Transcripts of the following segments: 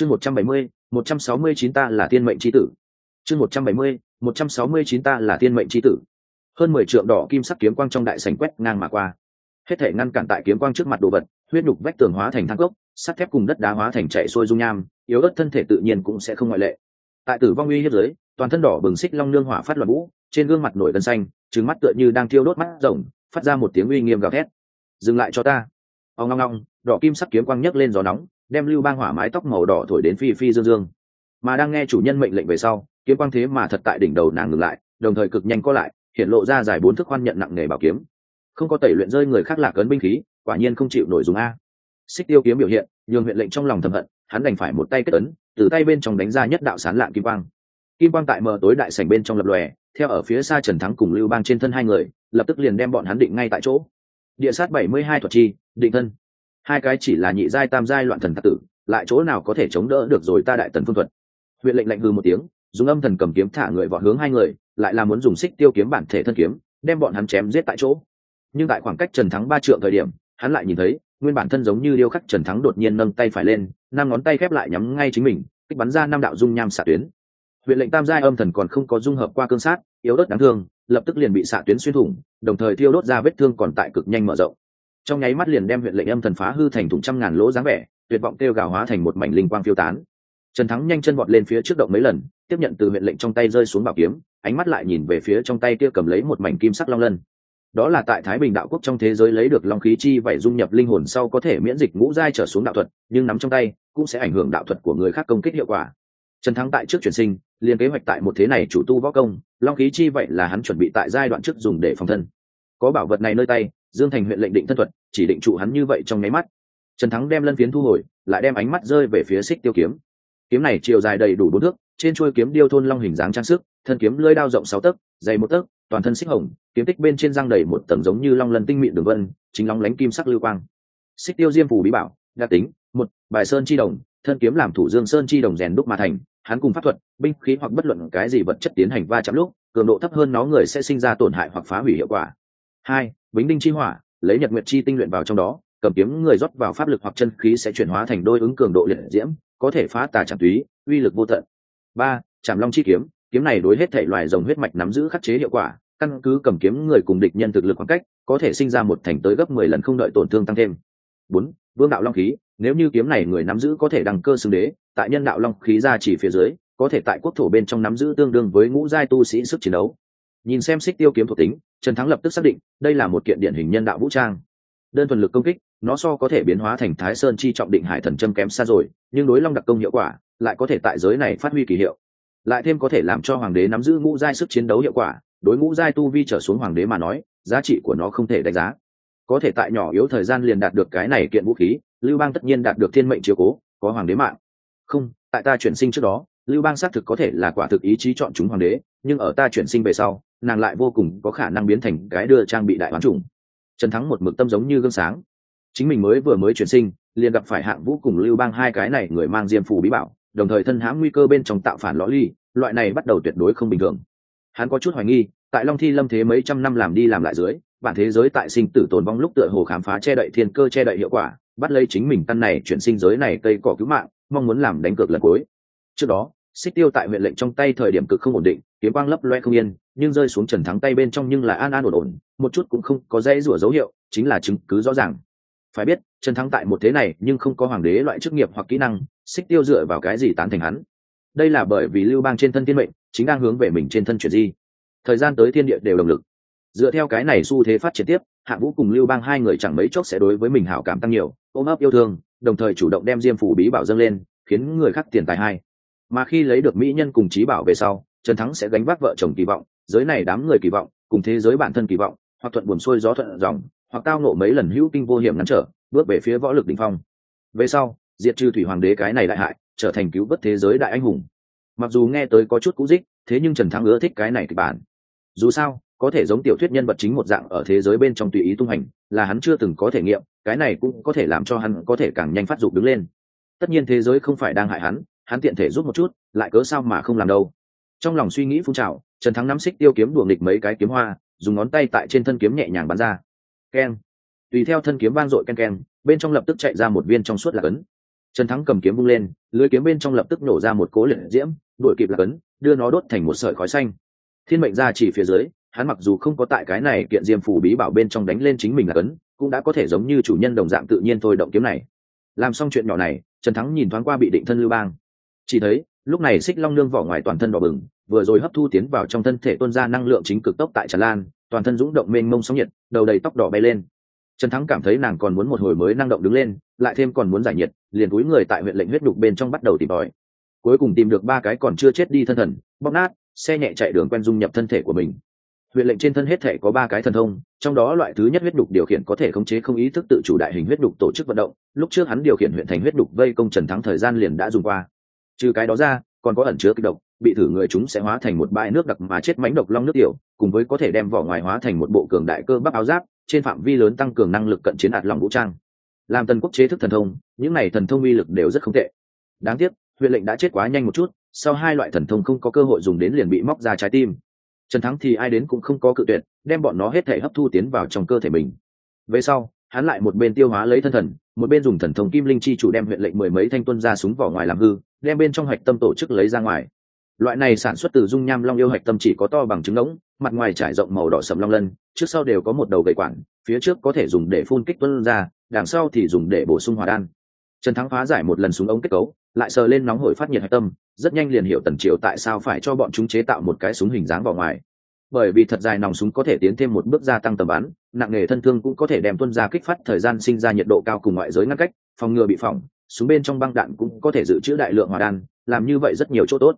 chương một trăm bảy mươi, một trăm sáu mươi chín ta là tiên mệnh tri tử. Chương một trăm bảy mươi, một trăm sáu mươi chín ta là tiên mệnh tri tử. Hơn mười trượng đỏ kim sắc kiếm quang trong đại sảnh quét ngang mà qua. Hết thể ngăn cản tại kiếm quang trước mặt đồ vật, huyết nhục vách tường hóa thành thang gốc sắt thép cùng đất đá hóa thành chạy xôi dung nham, yếu ớt thân thể tự nhiên cũng sẽ không ngoại lệ. Tại tử vong uy hiếp giới toàn thân đỏ bừng xích long nương hỏa phát loạn vũ, trên gương mặt nổi gân xanh trứng mắt tựa như đang thiêu đốt mắt rồng, phát ra một tiếng uy nghiêm gào thét. Dừng lại cho ta. Ông ngong ngong đỏ kim sắc kiếm quang nhấc lên gió nóng đem lưu bang hỏa mái tóc màu đỏ thổi đến phi phi dương dương. Mà đang nghe chủ nhân mệnh lệnh về sau, kiếm quang thế mà thật tại đỉnh đầu nàng ngừng lại, đồng thời cực nhanh co lại, hiện lộ ra dài bốn thước khoan nhận nặng nghề bảo kiếm. Không có tẩy luyện rơi người khác lạc ấn binh khí, quả nhiên không chịu nổi dùng a. Xích tiêu kiếm biểu hiện, nhường huyện lệnh trong lòng thầm hận, hắn đành phải một tay kết ấn, từ tay bên trong đánh ra nhất đạo sán lạng kim quang. Kim quang tại mờ tối đại sảnh bên trong lập lòe, theo ở phía xa trần thắng cùng lưu bang trên thân hai người, lập tức liền đem bọn hắn định ngay tại chỗ. Địa sát bảy mươi hai thuật chi, định thân hai cái chỉ là nhị giai tam giai loạn thần tạc tử, lại chỗ nào có thể chống đỡ được rồi ta đại tần phương thuật? Huyện lệnh lệnh hư một tiếng, dùng âm thần cầm kiếm thả người vào hướng hai người, lại là muốn dùng xích tiêu kiếm bản thể thân kiếm, đem bọn hắn chém giết tại chỗ. Nhưng tại khoảng cách trần thắng ba trượng thời điểm, hắn lại nhìn thấy, nguyên bản thân giống như điêu khắc trần thắng đột nhiên nâng tay phải lên, năm ngón tay khép lại nhắm ngay chính mình, kích bắn ra năm đạo dung nham xạ tuyến. Huyện lệnh tam giai âm thần còn không có dung hợp qua cương sát, yếu đất đáng thương, lập tức liền bị xạ tuyến xuyên thủng, đồng thời thiêu đốt ra vết thương còn tại cực nhanh mở rộng trong nháy mắt liền đem huyện lệnh âm thần phá hư thành thủng trăm ngàn lỗ dáng vẻ, tuyệt vọng kêu gào hóa thành một mảnh linh quang phiêu tán. Trần thắng nhanh chân vọt lên phía trước động mấy lần, tiếp nhận từ huyện lệnh trong tay rơi xuống bảo kiếm, ánh mắt lại nhìn về phía trong tay kia cầm lấy một mảnh kim sắc long lân. Đó là tại thái bình đạo quốc trong thế giới lấy được long khí chi vậy dung nhập linh hồn sau có thể miễn dịch ngũ giai trở xuống đạo thuật, nhưng nắm trong tay cũng sẽ ảnh hưởng đạo thuật của người khác công kích hiệu quả. Trần thắng tại trước chuyển sinh, liền kế hoạch tại một thế này chủ tu võ công, long khí chi vậy là hắn chuẩn bị tại giai đoạn trước dùng để phòng thân. Có bảo vật này nơi tay dương thành huyện lệnh định thân thuật, chỉ định trụ hắn như vậy trong nháy mắt. Trần thắng đem lân phiến thu hồi, lại đem ánh mắt rơi về phía xích tiêu kiếm. Kiếm này chiều dài đầy đủ bốn thước, trên chuôi kiếm điêu thôn long hình dáng trang sức, thân kiếm lưỡi đao rộng sáu tấc, dày một tấc, toàn thân xích hồng, kiếm tích bên trên răng đầy một tầng giống như long lân tinh mịn đường vân, chính long lánh kim sắc lưu quang. Xích tiêu diêm phù bí bảo, đặc tính, một, bài sơn chi đồng, thân kiếm làm thủ dương sơn chi đồng rèn đúc mà thành, hắn cùng pháp thuật, binh khí hoặc bất luận cái gì vật chất tiến hành va chạm lúc, cường độ thấp hơn nó người sẽ sinh ra tổn hại hoặc phá hủy hiệu quả. Hai bính đinh chi hỏa, lấy nhật nguyệt chi tinh luyện vào trong đó, cầm kiếm người rót vào pháp lực hoặc chân khí sẽ chuyển hóa thành đôi ứng cường độ liệt diễm, có thể phá tà chạm túy, uy lực vô tận. Ba chạm long chi kiếm kiếm này đối hết thể loài rồng huyết mạch nắm giữ khắc chế hiệu quả, căn cứ cầm kiếm người cùng địch nhân thực lực khoảng cách, có thể sinh ra một thành tới gấp mười lần không đợi tổn thương tăng thêm. Bốn, vương đạo long khí, nếu như kiếm này người nắm giữ có thể đăng cơ xưng đế, tại nhân đạo long khí ra chỉ phía dưới, có thể tại quốc thổ bên trong nắm giữ tương đương với ngũ giai tu sĩ sức chiến đấu. Nhìn xem xích tiêu kiếm thuộc tính trần thắng lập tức xác định, đây là một kiện điển hình nhân đạo vũ trang. Đơn thuần lực công kích, nó so có thể biến hóa thành thái sơn chi trọng định hải thần châm kém xa rồi, nhưng đối long đặc công hiệu quả, lại có thể tại giới này phát huy kỳ hiệu. Lại thêm có thể làm cho hoàng đế nắm giữ ngũ giai sức chiến đấu hiệu quả, đối ngũ giai tu vi trở xuống hoàng đế mà nói, giá trị của nó không thể đánh giá. Có thể tại nhỏ yếu thời gian liền đạt được cái này kiện vũ khí, lưu bang tất nhiên đạt được thiên mệnh chiếu cố, có hoàng đế mạng. Không, tại ta chuyển sinh trước đó, lưu bang xác thực có thể là quả thực ý chí chọn chúng hoàng đế, nhưng ở ta chuyển sinh về sau nàng lại vô cùng có khả năng biến thành cái đưa trang bị đại hoán trùng trần thắng một mực tâm giống như gương sáng. Chính mình mới vừa mới chuyển sinh, liền gặp phải hạng vũ cùng lưu bang hai cái này người mang diêm phù bí bảo, đồng thời thân hãm nguy cơ bên trong tạo phản lõ ly, loại này bắt đầu tuyệt đối không bình thường. Hắn có chút hoài nghi, tại long thi lâm thế mấy trăm năm làm đi làm lại dưới, bản thế giới tại sinh tử tồn vong lúc tựa hồ khám phá che đậy thiên cơ che đậy hiệu quả, bắt lấy chính mình căn này chuyển sinh giới này cây cỏ cứu mạng, mong muốn làm đánh cược lần cuối. Trước đó xích tiêu tại huyện lệnh trong tay thời điểm cực không ổn định, kiếm quang lấp loe không yên, nhưng rơi xuống trần thắng tay bên trong nhưng là an an ổn ổn, một chút cũng không có dây rủa dấu hiệu, chính là chứng cứ rõ ràng. Phải biết, trần thắng tại một thế này nhưng không có hoàng đế loại chức nghiệp hoặc kỹ năng, xích tiêu dựa vào cái gì tán thành hắn? Đây là bởi vì lưu bang trên thân thiên mệnh, chính đang hướng về mình trên thân chuyển di. Thời gian tới thiên địa đều động lực. Dựa theo cái này xu thế phát triển tiếp hạ vũ cùng lưu bang hai người chẳng mấy chốc sẽ đối với mình hảo cảm tăng nhiều, ôm ấp yêu thương, đồng thời chủ động đem diêm phủ bí bảo dâng lên, khiến người khác tiền tài hai mà khi lấy được mỹ nhân cùng trí bảo về sau, trần thắng sẽ gánh vác vợ chồng kỳ vọng, giới này đám người kỳ vọng, cùng thế giới bản thân kỳ vọng, hoặc thuận buồn xuôi gió thuận dòng, hoặc tao nộ mấy lần hữu kinh vô hiểm ngắn trở, bước về phía võ lực đình phong. Về sau, diệt trừ thủy hoàng đế cái này đại hại, trở thành cứu vớt thế giới đại anh hùng. Mặc dù nghe tới có chút cũ dích, thế nhưng trần thắng ưa thích cái này kịch bản. Dù sao, có thể giống tiểu thuyết nhân vật chính một dạng ở thế giới bên trong tùy ý tung hành, là hắn chưa từng có thể nghiệm, cái này cũng có thể làm cho hắn có thể càng nhanh phát dục đứng lên. Tất nhiên thế giới không phải đang hại hắn hắn tiện thể rút một chút, lại cớ sao mà không làm đâu. Trong lòng suy nghĩ phun trào, trần thắng nắm xích tiêu kiếm đùa nghịch mấy cái kiếm hoa, dùng ngón tay tại trên thân kiếm nhẹ nhàng bắn ra. Keng. Tùy theo thân kiếm vang dội ken ken bên trong lập tức chạy ra một viên trong suốt là cấn. Trần thắng cầm kiếm bung lên, lưới kiếm bên trong lập tức nổ ra một cố liệt diễm, đuổi kịp là cấn, đưa nó đốt thành một sợi khói xanh. Thiên mệnh ra chỉ phía dưới, hắn mặc dù không có tại cái này kiện diêm phủ bí bảo bên trong đánh lên chính mình là cấn, cũng đã có thể giống như chủ nhân đồng dạng tự nhiên thôi động kiếm này. Làm xong chuyện nhỏ này, trần thắng nhìn thoáng qua bị định thân lưu bang chỉ thấy, lúc này xích long nương vỏ ngoài toàn thân đỏ bừng, vừa rồi hấp thu tiến vào trong thân thể tuôn ra năng lượng chính cực tốc tại tràn lan, toàn thân dũng động mênh mông sóng nhiệt, đầu đầy tóc đỏ bay lên. Trần thắng cảm thấy nàng còn muốn một hồi mới năng động đứng lên, lại thêm còn muốn giải nhiệt, liền túi người tại huyện lệnh huyết đục bên trong bắt đầu tìm tòi. Cuối cùng tìm được ba cái còn chưa chết đi thân thần bóc nát, xe nhẹ chạy đường quen dung nhập thân thể của mình. Huyện lệnh trên thân hết thể có ba cái thần thông, trong đó loại thứ nhất huyết đục điều khiển có thể khống chế không ý thức tự chủ đại hình huyết đục tổ chức vận động, lúc trước hắn điều khiển huyện thành huyết đục vây công trần thắng thời gian liền đã dùng qua trừ cái đó ra, còn có ẩn chứa kịch độc, bị thử người chúng sẽ hóa thành một bãi nước đặc mà chết mánh độc long nước tiểu, cùng với có thể đem vỏ ngoài hóa thành một bộ cường đại cơ bắp áo giáp, trên phạm vi lớn tăng cường năng lực cận chiến ạt lòng vũ trang. Làm tần quốc chế thức thần thông, những này thần thông uy lực đều rất không tệ. Đáng tiếc, huyện lệnh đã chết quá nhanh một chút, sau hai loại thần thông không có cơ hội dùng đến liền bị móc ra trái tim. Trần thắng thì ai đến cũng không có cự tuyệt, đem bọn nó hết thể hấp thu tiến vào trong cơ thể mình. Về sau, hắn lại một bên tiêu hóa lấy thân thần, một bên dùng thần thông kim linh chi chủ đem huyện lệnh mười mấy thanh tuân ra súng vỏ ngoài làm hư đem bên trong hạch tâm tổ chức lấy ra ngoài. Loại này sản xuất từ dung nham long yêu hạch tâm chỉ có to bằng trứng ngỗng, mặt ngoài trải rộng màu đỏ sầm long lân, trước sau đều có một đầu gậy quản phía trước có thể dùng để phun kích tuân ra, đằng sau thì dùng để bổ sung hỏa đan. Trần thắng phá giải một lần súng ống kết cấu, lại sờ lên nóng hổi phát nhiệt hạch tâm, rất nhanh liền hiểu tần triều tại sao phải cho bọn chúng chế tạo một cái súng hình dáng vào ngoài. Bởi vì thật dài nòng súng có thể tiến thêm một bước gia tăng tầm bắn, nặng nghề thân thương cũng có thể đem tuân ra kích phát thời gian sinh ra nhiệt độ cao cùng ngoại giới ngăn cách, phòng ngừa bị phỏng súng bên trong băng đạn cũng có thể dự trữ đại lượng hỏa đan, làm như vậy rất nhiều chỗ tốt.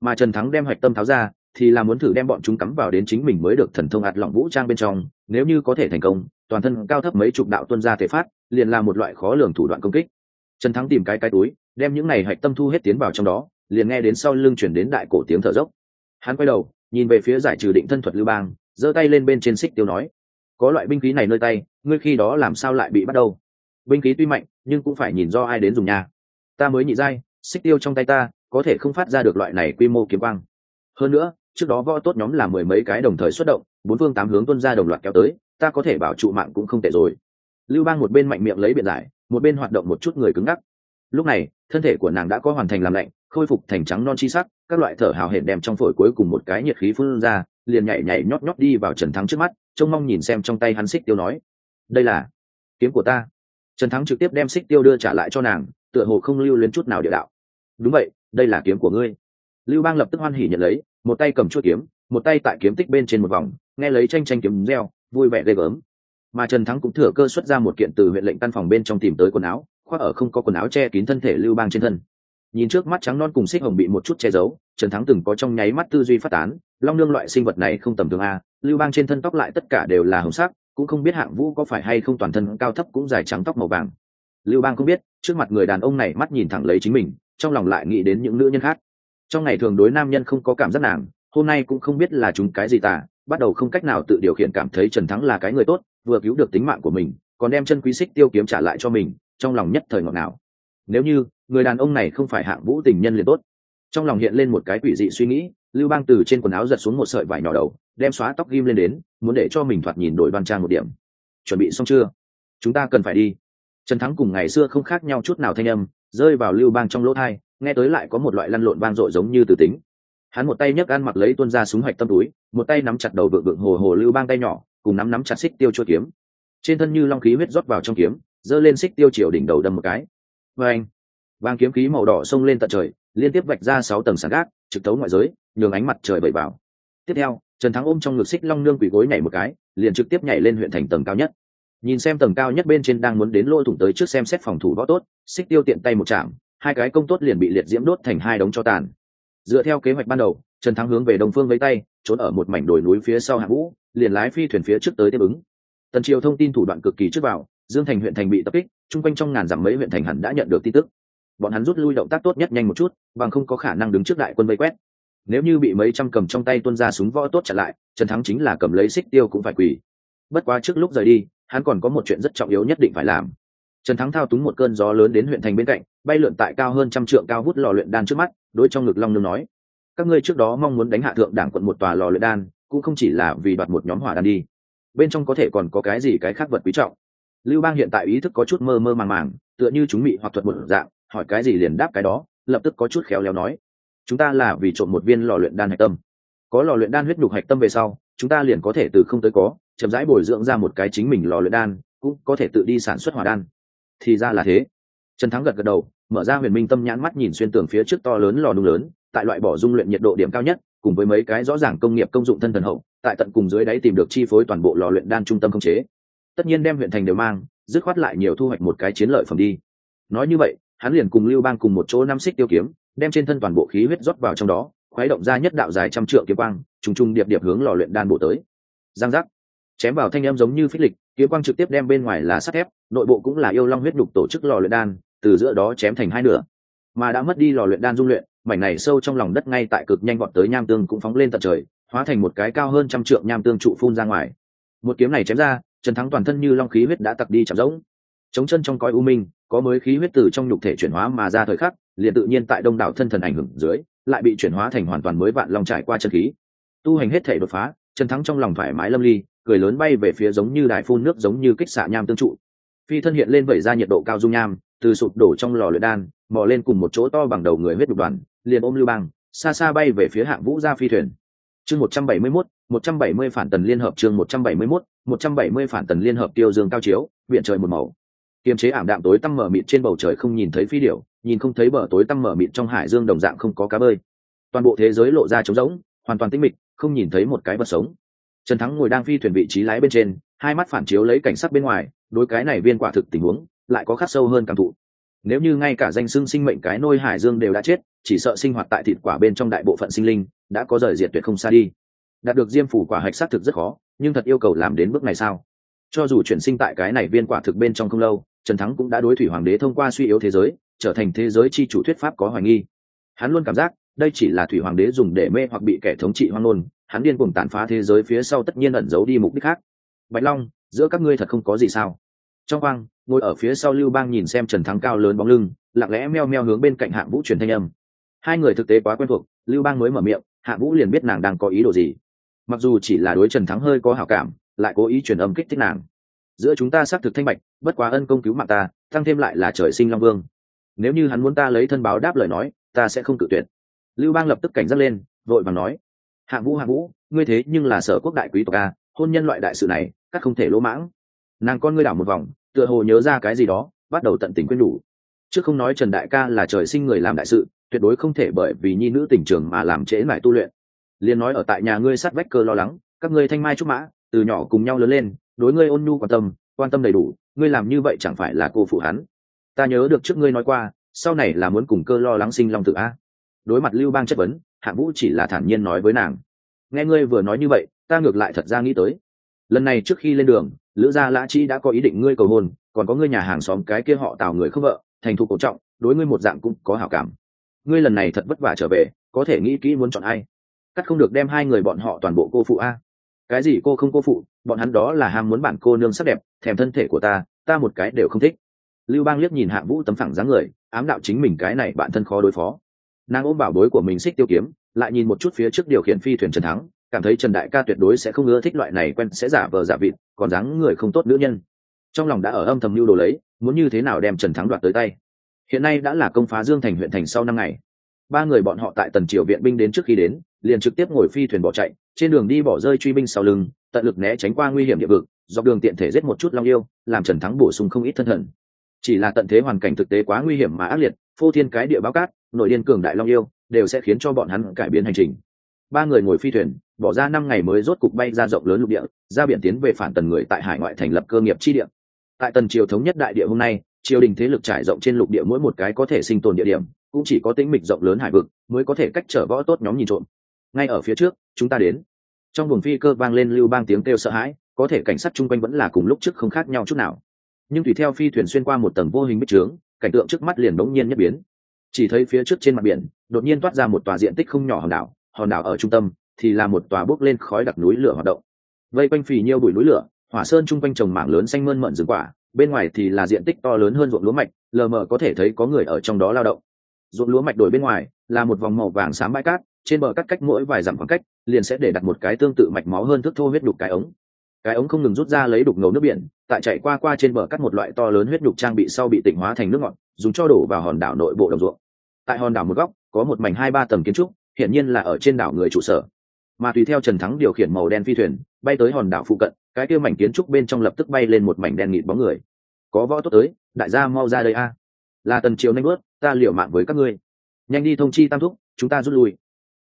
Mà trần thắng đem hạch tâm tháo ra, thì là muốn thử đem bọn chúng cắm vào đến chính mình mới được thần thông ạt lỏng vũ trang bên trong, nếu như có thể thành công, toàn thân cao thấp mấy chục đạo tuân ra thể phát, liền là một loại khó lường thủ đoạn công kích. Trần thắng tìm cái cái túi, đem những này hạch tâm thu hết tiến vào trong đó, liền nghe đến sau lưng chuyển đến đại cổ tiếng thở dốc. Hắn quay đầu, nhìn về phía giải trừ định thân thuật lưu bang, giơ tay lên bên trên xích tiêu nói, có loại binh khí này nơi tay, ngươi khi đó làm sao lại bị bắt đầu binh khí tuy mạnh, nhưng cũng phải nhìn do ai đến dùng nhà. Ta mới nhị giai, xích tiêu trong tay ta, có thể không phát ra được loại này quy mô kiếm quang. Hơn nữa, trước đó võ tốt nhóm là mười mấy cái đồng thời xuất động, bốn phương tám hướng tuân ra đồng loạt kéo tới, ta có thể bảo trụ mạng cũng không tệ rồi. Lưu bang một bên mạnh miệng lấy biện giải, một bên hoạt động một chút người cứng ngắc. Lúc này, thân thể của nàng đã có hoàn thành làm lạnh, khôi phục thành trắng non chi sắc, các loại thở hào hển đem trong phổi cuối cùng một cái nhiệt khí phun ra, liền nhảy nhảy nhót nhót đi vào trần thắng trước mắt, trông mong nhìn xem trong tay hắn xích tiêu nói, đây là kiếm của ta trần thắng trực tiếp đem xích tiêu đưa trả lại cho nàng, tựa hồ không lưu luyến chút nào địa đạo. Đúng vậy, đây là kiếm của ngươi. Lưu bang lập tức hoan hỉ nhận lấy, một tay cầm chuỗi kiếm, một tay tại kiếm tích bên trên một vòng, nghe lấy tranh tranh kiếm reo, vui vẻ ghê gớm. Mà trần thắng cũng thừa cơ xuất ra một kiện từ huyện lệnh căn phòng bên trong tìm tới quần áo, khoác ở không có quần áo che kín thân thể lưu bang trên thân. Nhìn trước mắt trắng non cùng xích hồng bị một chút che giấu, trần thắng từng có trong nháy mắt tư duy phát tán, long nương loại sinh vật này không tầm thường a, lưu bang trên thân tóc lại tất cả đều là hồng sắc cũng không biết hạng vũ có phải hay không toàn thân cao thấp cũng dài trắng tóc màu vàng. Lưu bang không biết, trước mặt người đàn ông này mắt nhìn thẳng lấy chính mình, trong lòng lại nghĩ đến những nữ nhân khác. Trong ngày thường đối nam nhân không có cảm giác nàng, hôm nay cũng không biết là chúng cái gì tả bắt đầu không cách nào tự điều khiển cảm thấy trần thắng là cái người tốt, vừa cứu được tính mạng của mình, còn đem chân quý xích tiêu kiếm trả lại cho mình, trong lòng nhất thời ngọt ngào. Nếu như, người đàn ông này không phải hạng vũ tình nhân liền tốt. Trong lòng hiện lên một cái quỷ dị suy nghĩ lưu bang từ trên quần áo giật xuống một sợi vải nhỏ đầu, đem xóa tóc ghim lên đến, muốn để cho mình thoạt nhìn đổi đoan trang một điểm. Chuẩn bị xong chưa? Chúng ta cần phải đi. Trần thắng cùng ngày xưa không khác nhau chút nào thanh âm, rơi vào lưu bang trong lỗ thai, nghe tới lại có một loại lăn lộn vang dội giống như từ tính. Hắn một tay nhấc ăn mặc lấy tuôn ra súng hoạch tâm túi, một tay nắm chặt đầu vượng vượng hồ hồ lưu bang tay nhỏ, cùng nắm nắm chặt xích tiêu chua kiếm. Trên thân như long khí huyết rót vào trong kiếm, giơ lên xích tiêu chiều đỉnh đầu đâm một cái. Vâng. Và anh kiếm khí màu đỏ xông lên tận trời, liên tiếp vạch ra sáu tầng sàn gác trực tấu ngoại giới, nhường ánh mặt trời bậy vào. Tiếp theo, trần thắng ôm trong ngực xích long nương quỷ gối nhảy một cái, liền trực tiếp nhảy lên huyện thành tầng cao nhất. Nhìn xem tầng cao nhất bên trên đang muốn đến lôi thủng tới trước xem xét phòng thủ võ tốt, xích tiêu tiện tay một chạm, hai cái công tốt liền bị liệt diễm đốt thành hai đống cho tàn. Dựa theo kế hoạch ban đầu, trần thắng hướng về đông phương với tay, trốn ở một mảnh đồi núi phía sau hạ vũ, liền lái phi thuyền phía trước tới tiếp ứng. Tần triều thông tin thủ đoạn cực kỳ trước vào, dương thành huyện thành bị tập kích, chung quanh trong ngàn dặm mấy huyện thành hẳn đã nhận được tin tức bọn hắn rút lui động tác tốt nhất nhanh một chút, bằng không có khả năng đứng trước đại quân vây quét. Nếu như bị mấy trăm cầm trong tay tuân ra súng võ tốt chặn lại, trần thắng chính là cầm lấy xích tiêu cũng phải quỳ. Bất quá trước lúc rời đi, hắn còn có một chuyện rất trọng yếu nhất định phải làm. Trần thắng thao túng một cơn gió lớn đến huyện thành bên cạnh, bay lượn tại cao hơn trăm trượng cao hút lò luyện đan trước mắt, đối trong ngực long nương nói, các ngươi trước đó mong muốn đánh hạ thượng đảng quận một tòa lò luyện đan, cũng không chỉ là vì đoạt một nhóm hỏa đan đi. Bên trong có thể còn có cái gì cái khác vật quý trọng? Lưu bang hiện tại ý thức có chút mơ mơ màng màng, tựa như chúng bị hoặc thuật một dạng hỏi cái gì liền đáp cái đó, lập tức có chút khéo léo nói. Chúng ta là vì trộm một viên lò luyện đan hạch tâm. Có lò luyện đan huyết nhục hạch tâm về sau, chúng ta liền có thể từ không tới có, chậm rãi bồi dưỡng ra một cái chính mình lò luyện đan, cũng có thể tự đi sản xuất hỏa đan. Thì ra là thế. Trần thắng gật gật đầu, mở ra huyền minh tâm nhãn mắt nhìn xuyên tường phía trước to lớn lò nung lớn, tại loại bỏ dung luyện nhiệt độ điểm cao nhất, cùng với mấy cái rõ ràng công nghiệp công dụng thân thần hậu, tại tận cùng dưới đáy tìm được chi phối toàn bộ lò luyện đan trung tâm không chế. Tất nhiên đem huyện thành đều mang, dứt khoát lại nhiều thu hoạch một cái chiến lợi phẩm đi. Nói như vậy hắn liền cùng lưu bang cùng một chỗ năm xích tiêu kiếm, đem trên thân toàn bộ khí huyết rót vào trong đó, khuấy động ra nhất đạo dài trăm trượng kiếm quang, trùng trùng điệp điệp hướng lò luyện đan bộ tới. Giang giác. Chém vào thanh em giống như phích lịch, kiếm quang trực tiếp đem bên ngoài là sắt thép, nội bộ cũng là yêu long huyết đục tổ chức lò luyện đan, từ giữa đó chém thành hai nửa. Mà đã mất đi lò luyện đan dung luyện, mảnh này sâu trong lòng đất ngay tại cực nhanh gọn tới nham tương cũng phóng lên tận trời, hóa thành một cái cao hơn trăm trượng nham tương trụ phun ra ngoài. Một kiếm này chém ra, trần thắng toàn thân như long khí huyết đã tặc đi chạm rỗng chống chân trong cõi u minh, có mới khí huyết từ trong nhục thể chuyển hóa mà ra thời khắc, liền tự nhiên tại đông đảo thân thần ảnh hưởng dưới, lại bị chuyển hóa thành hoàn toàn mới vạn long trải qua chân khí. Tu hành hết thể đột phá trần thắng trong lòng thoải mái lâm ly, cười lớn bay về phía giống như đài phun nước giống như kích xạ nham tương trụ. Phi thân hiện lên vẩy ra nhiệt độ cao dung nham, từ sụp đổ trong lò luyện đan, mò lên cùng một chỗ to bằng đầu người huyết đục đoàn, liền ôm lưu bang, xa xa bay về phía hạng vũ ra phi thuyền. Chương một trăm bảy mươi mốt, một trăm bảy mươi phản tần liên hợp chương một trăm bảy mươi mốt, một trăm bảy mươi phản tần liên hợp tiêu dương cao chiếu, biển trời một màu kiềm chế ảm đạm tối tăm mở mịt trên bầu trời không nhìn thấy phi điểu, nhìn không thấy bờ tối tăm mở mịt trong hải dương đồng dạng không có cá bơi. Toàn bộ thế giới lộ ra trống rỗng, hoàn toàn tĩnh mịch, không nhìn thấy một cái vật sống. Trần thắng ngồi đang phi thuyền vị trí lái bên trên, hai mắt phản chiếu lấy cảnh sắc bên ngoài, đối cái này viên quả thực tình huống, lại có khắc sâu hơn cảm thụ. Nếu như ngay cả danh xưng sinh mệnh cái nôi hải dương đều đã chết, chỉ sợ sinh hoạt tại thịt quả bên trong đại bộ phận sinh linh, đã có rời diệt tuyệt không xa đi. Đạt được diêm phủ quả hạch xác thực rất khó, nhưng thật yêu cầu làm đến bước này sao? Cho dù chuyển sinh tại cái này viên quả thực bên trong không lâu trần thắng cũng đã đối thủy hoàng đế thông qua suy yếu thế giới, trở thành thế giới chi chủ thuyết pháp có hoài nghi. Hắn luôn cảm giác, đây chỉ là thủy hoàng đế dùng để mê hoặc bị kẻ thống trị hoang nôn hắn điên cùng tàn phá thế giới phía sau tất nhiên ẩn giấu đi mục đích khác. Bạch long, giữa các ngươi thật không có gì sao? Trong khoang ngồi ở phía sau lưu bang nhìn xem trần thắng cao lớn bóng lưng, lặng lẽ meo meo hướng bên cạnh hạng vũ truyền thanh âm. Hai người thực tế quá quen thuộc, lưu bang mới mở miệng hạng vũ liền biết nàng đang có ý đồ gì. Mặc dù chỉ là đối trần thắng hơi có hảo cảm, lại cố ý truyền âm kích thích nàng giữa chúng ta xác thực thanh bạch, bất quá ân công cứu mạng ta, tăng thêm lại là trời sinh long vương. Nếu như hắn muốn ta lấy thân báo đáp lời nói, ta sẽ không cự tuyệt. Lưu bang lập tức cảnh giác lên, vội vàng nói, hạng vũ hạng vũ, ngươi thế nhưng là sở quốc đại quý tộc a, hôn nhân loại đại sự này, các không thể lỗ mãng. Nàng con ngươi đảo một vòng, tựa hồ nhớ ra cái gì đó, bắt đầu tận tình quên đủ. Trước không nói trần đại ca là trời sinh người làm đại sự, tuyệt đối không thể bởi vì nhi nữ tình trường mà làm trễ mải tu luyện. Liền nói ở tại nhà ngươi sát vách cơ lo lắng, các ngươi thanh mai trúc mã, từ nhỏ cùng nhau lớn lên đối ngươi ôn nhu quan tâm quan tâm đầy đủ, ngươi làm như vậy chẳng phải là cô phụ hắn. Ta nhớ được trước ngươi nói qua, sau này là muốn cùng cơ lo lắng sinh long tự a. Đối mặt lưu bang chất vấn, hạng vũ chỉ là thản nhiên nói với nàng. Nghe ngươi vừa nói như vậy, ta ngược lại thật ra nghĩ tới. Lần này trước khi lên đường, lữ gia lã chi đã có ý định ngươi cầu hôn, còn có ngươi nhà hàng xóm cái kia họ tào người không vợ, thành thục cổ trọng, đối ngươi một dạng cũng có hảo cảm. Ngươi lần này thật vất vả trở về, có thể nghĩ kỹ muốn chọn ai? Cắt không được đem hai người bọn họ toàn bộ cô phụ a. Cái gì cô không cô phụ? Bọn hắn đó là ham muốn bản cô nương sắc đẹp, thèm thân thể của ta ta một cái đều không thích. Lưu bang liếc nhìn hạng vũ tấm phẳng dáng người, ám đạo chính mình cái này bạn thân khó đối phó. Nàng ôm bảo bối của mình xích tiêu kiếm, lại nhìn một chút phía trước điều khiển phi thuyền trần thắng, cảm thấy trần đại ca tuyệt đối sẽ không ưa thích loại này quen sẽ giả vờ giả vịt, còn dáng người không tốt nữ nhân. Trong lòng đã ở âm thầm lưu đồ lấy, muốn như thế nào đem trần thắng đoạt tới tay. Hiện nay đã là công phá dương thành huyện thành sau năm ngày. Ba người bọn họ tại tần triều viện binh đến trước khi đến liền trực tiếp ngồi phi thuyền bỏ chạy, trên đường đi bỏ rơi truy binh sau lưng, tận lực né tránh qua nguy hiểm địa vực, dọc đường tiện thể giết một chút long yêu, làm trần thắng bổ sung không ít thân thần chỉ là tận thế hoàn cảnh thực tế quá nguy hiểm mà ác liệt, phô thiên cái địa báo cát, nội điên cường đại long yêu, đều sẽ khiến cho bọn hắn cải biến hành trình. Ba người ngồi phi thuyền, bỏ ra năm ngày mới rốt cục bay ra rộng lớn lục địa, ra biển tiến về phản tần người tại hải ngoại thành lập cơ nghiệp chi địa. Tại tần triều thống nhất đại địa hôm nay, triều đình thế lực trải rộng trên lục địa mỗi một cái có thể sinh tồn địa điểm, cũng chỉ có tính mịch rộng lớn hải vực mới có thể cách trở võ tốt nhóm nhìn trộm ngay ở phía trước, chúng ta đến. Trong buồng phi cơ vang lên lưu bang tiếng kêu sợ hãi, có thể cảnh sát chung quanh vẫn là cùng lúc trước không khác nhau chút nào. Nhưng tùy theo phi thuyền xuyên qua một tầng vô hình bích trướng, cảnh tượng trước mắt liền đống nhiên nhất biến. Chỉ thấy phía trước trên mặt biển, đột nhiên toát ra một tòa diện tích không nhỏ hòn đảo hòn đảo ở trung tâm thì là một tòa bốc lên khói đặc núi lửa hoạt động. Vây quanh phì nhiêu bụi núi lửa, hỏa sơn chung quanh trồng mảng lớn xanh mơn mận rừng quả, bên ngoài thì là diện tích to lớn hơn ruộng lúa mạch, lờ mờ có thể thấy có người ở trong đó lao động. Ruộng lúa mạch đổi bên ngoài là một vòng màu vàng xám bãi cát trên bờ cắt cách mỗi vài dặm khoảng cách, liền sẽ để đặt một cái tương tự mạch máu hơn thước thô huyết đục cái ống. Cái ống không ngừng rút ra lấy đục ngầu nước biển, tại chạy qua qua trên bờ cắt một loại to lớn huyết đục trang bị sau bị tỉnh hóa thành nước ngọt, dùng cho đổ vào hòn đảo nội bộ đồng ruộng. Tại hòn đảo một góc, có một mảnh hai ba tầng kiến trúc, hiển nhiên là ở trên đảo người trụ sở. Mà tùy theo trần thắng điều khiển màu đen phi thuyền, bay tới hòn đảo phụ cận, cái kia mảnh kiến trúc bên trong lập tức bay lên một mảnh đen nghịt bóng người. Có võ tốt tới, đại gia mau ra đây a. Là tần triều nanh bớt ta liều mạng với các ngươi. Nhanh đi thông chi tam thúc, chúng ta rút lui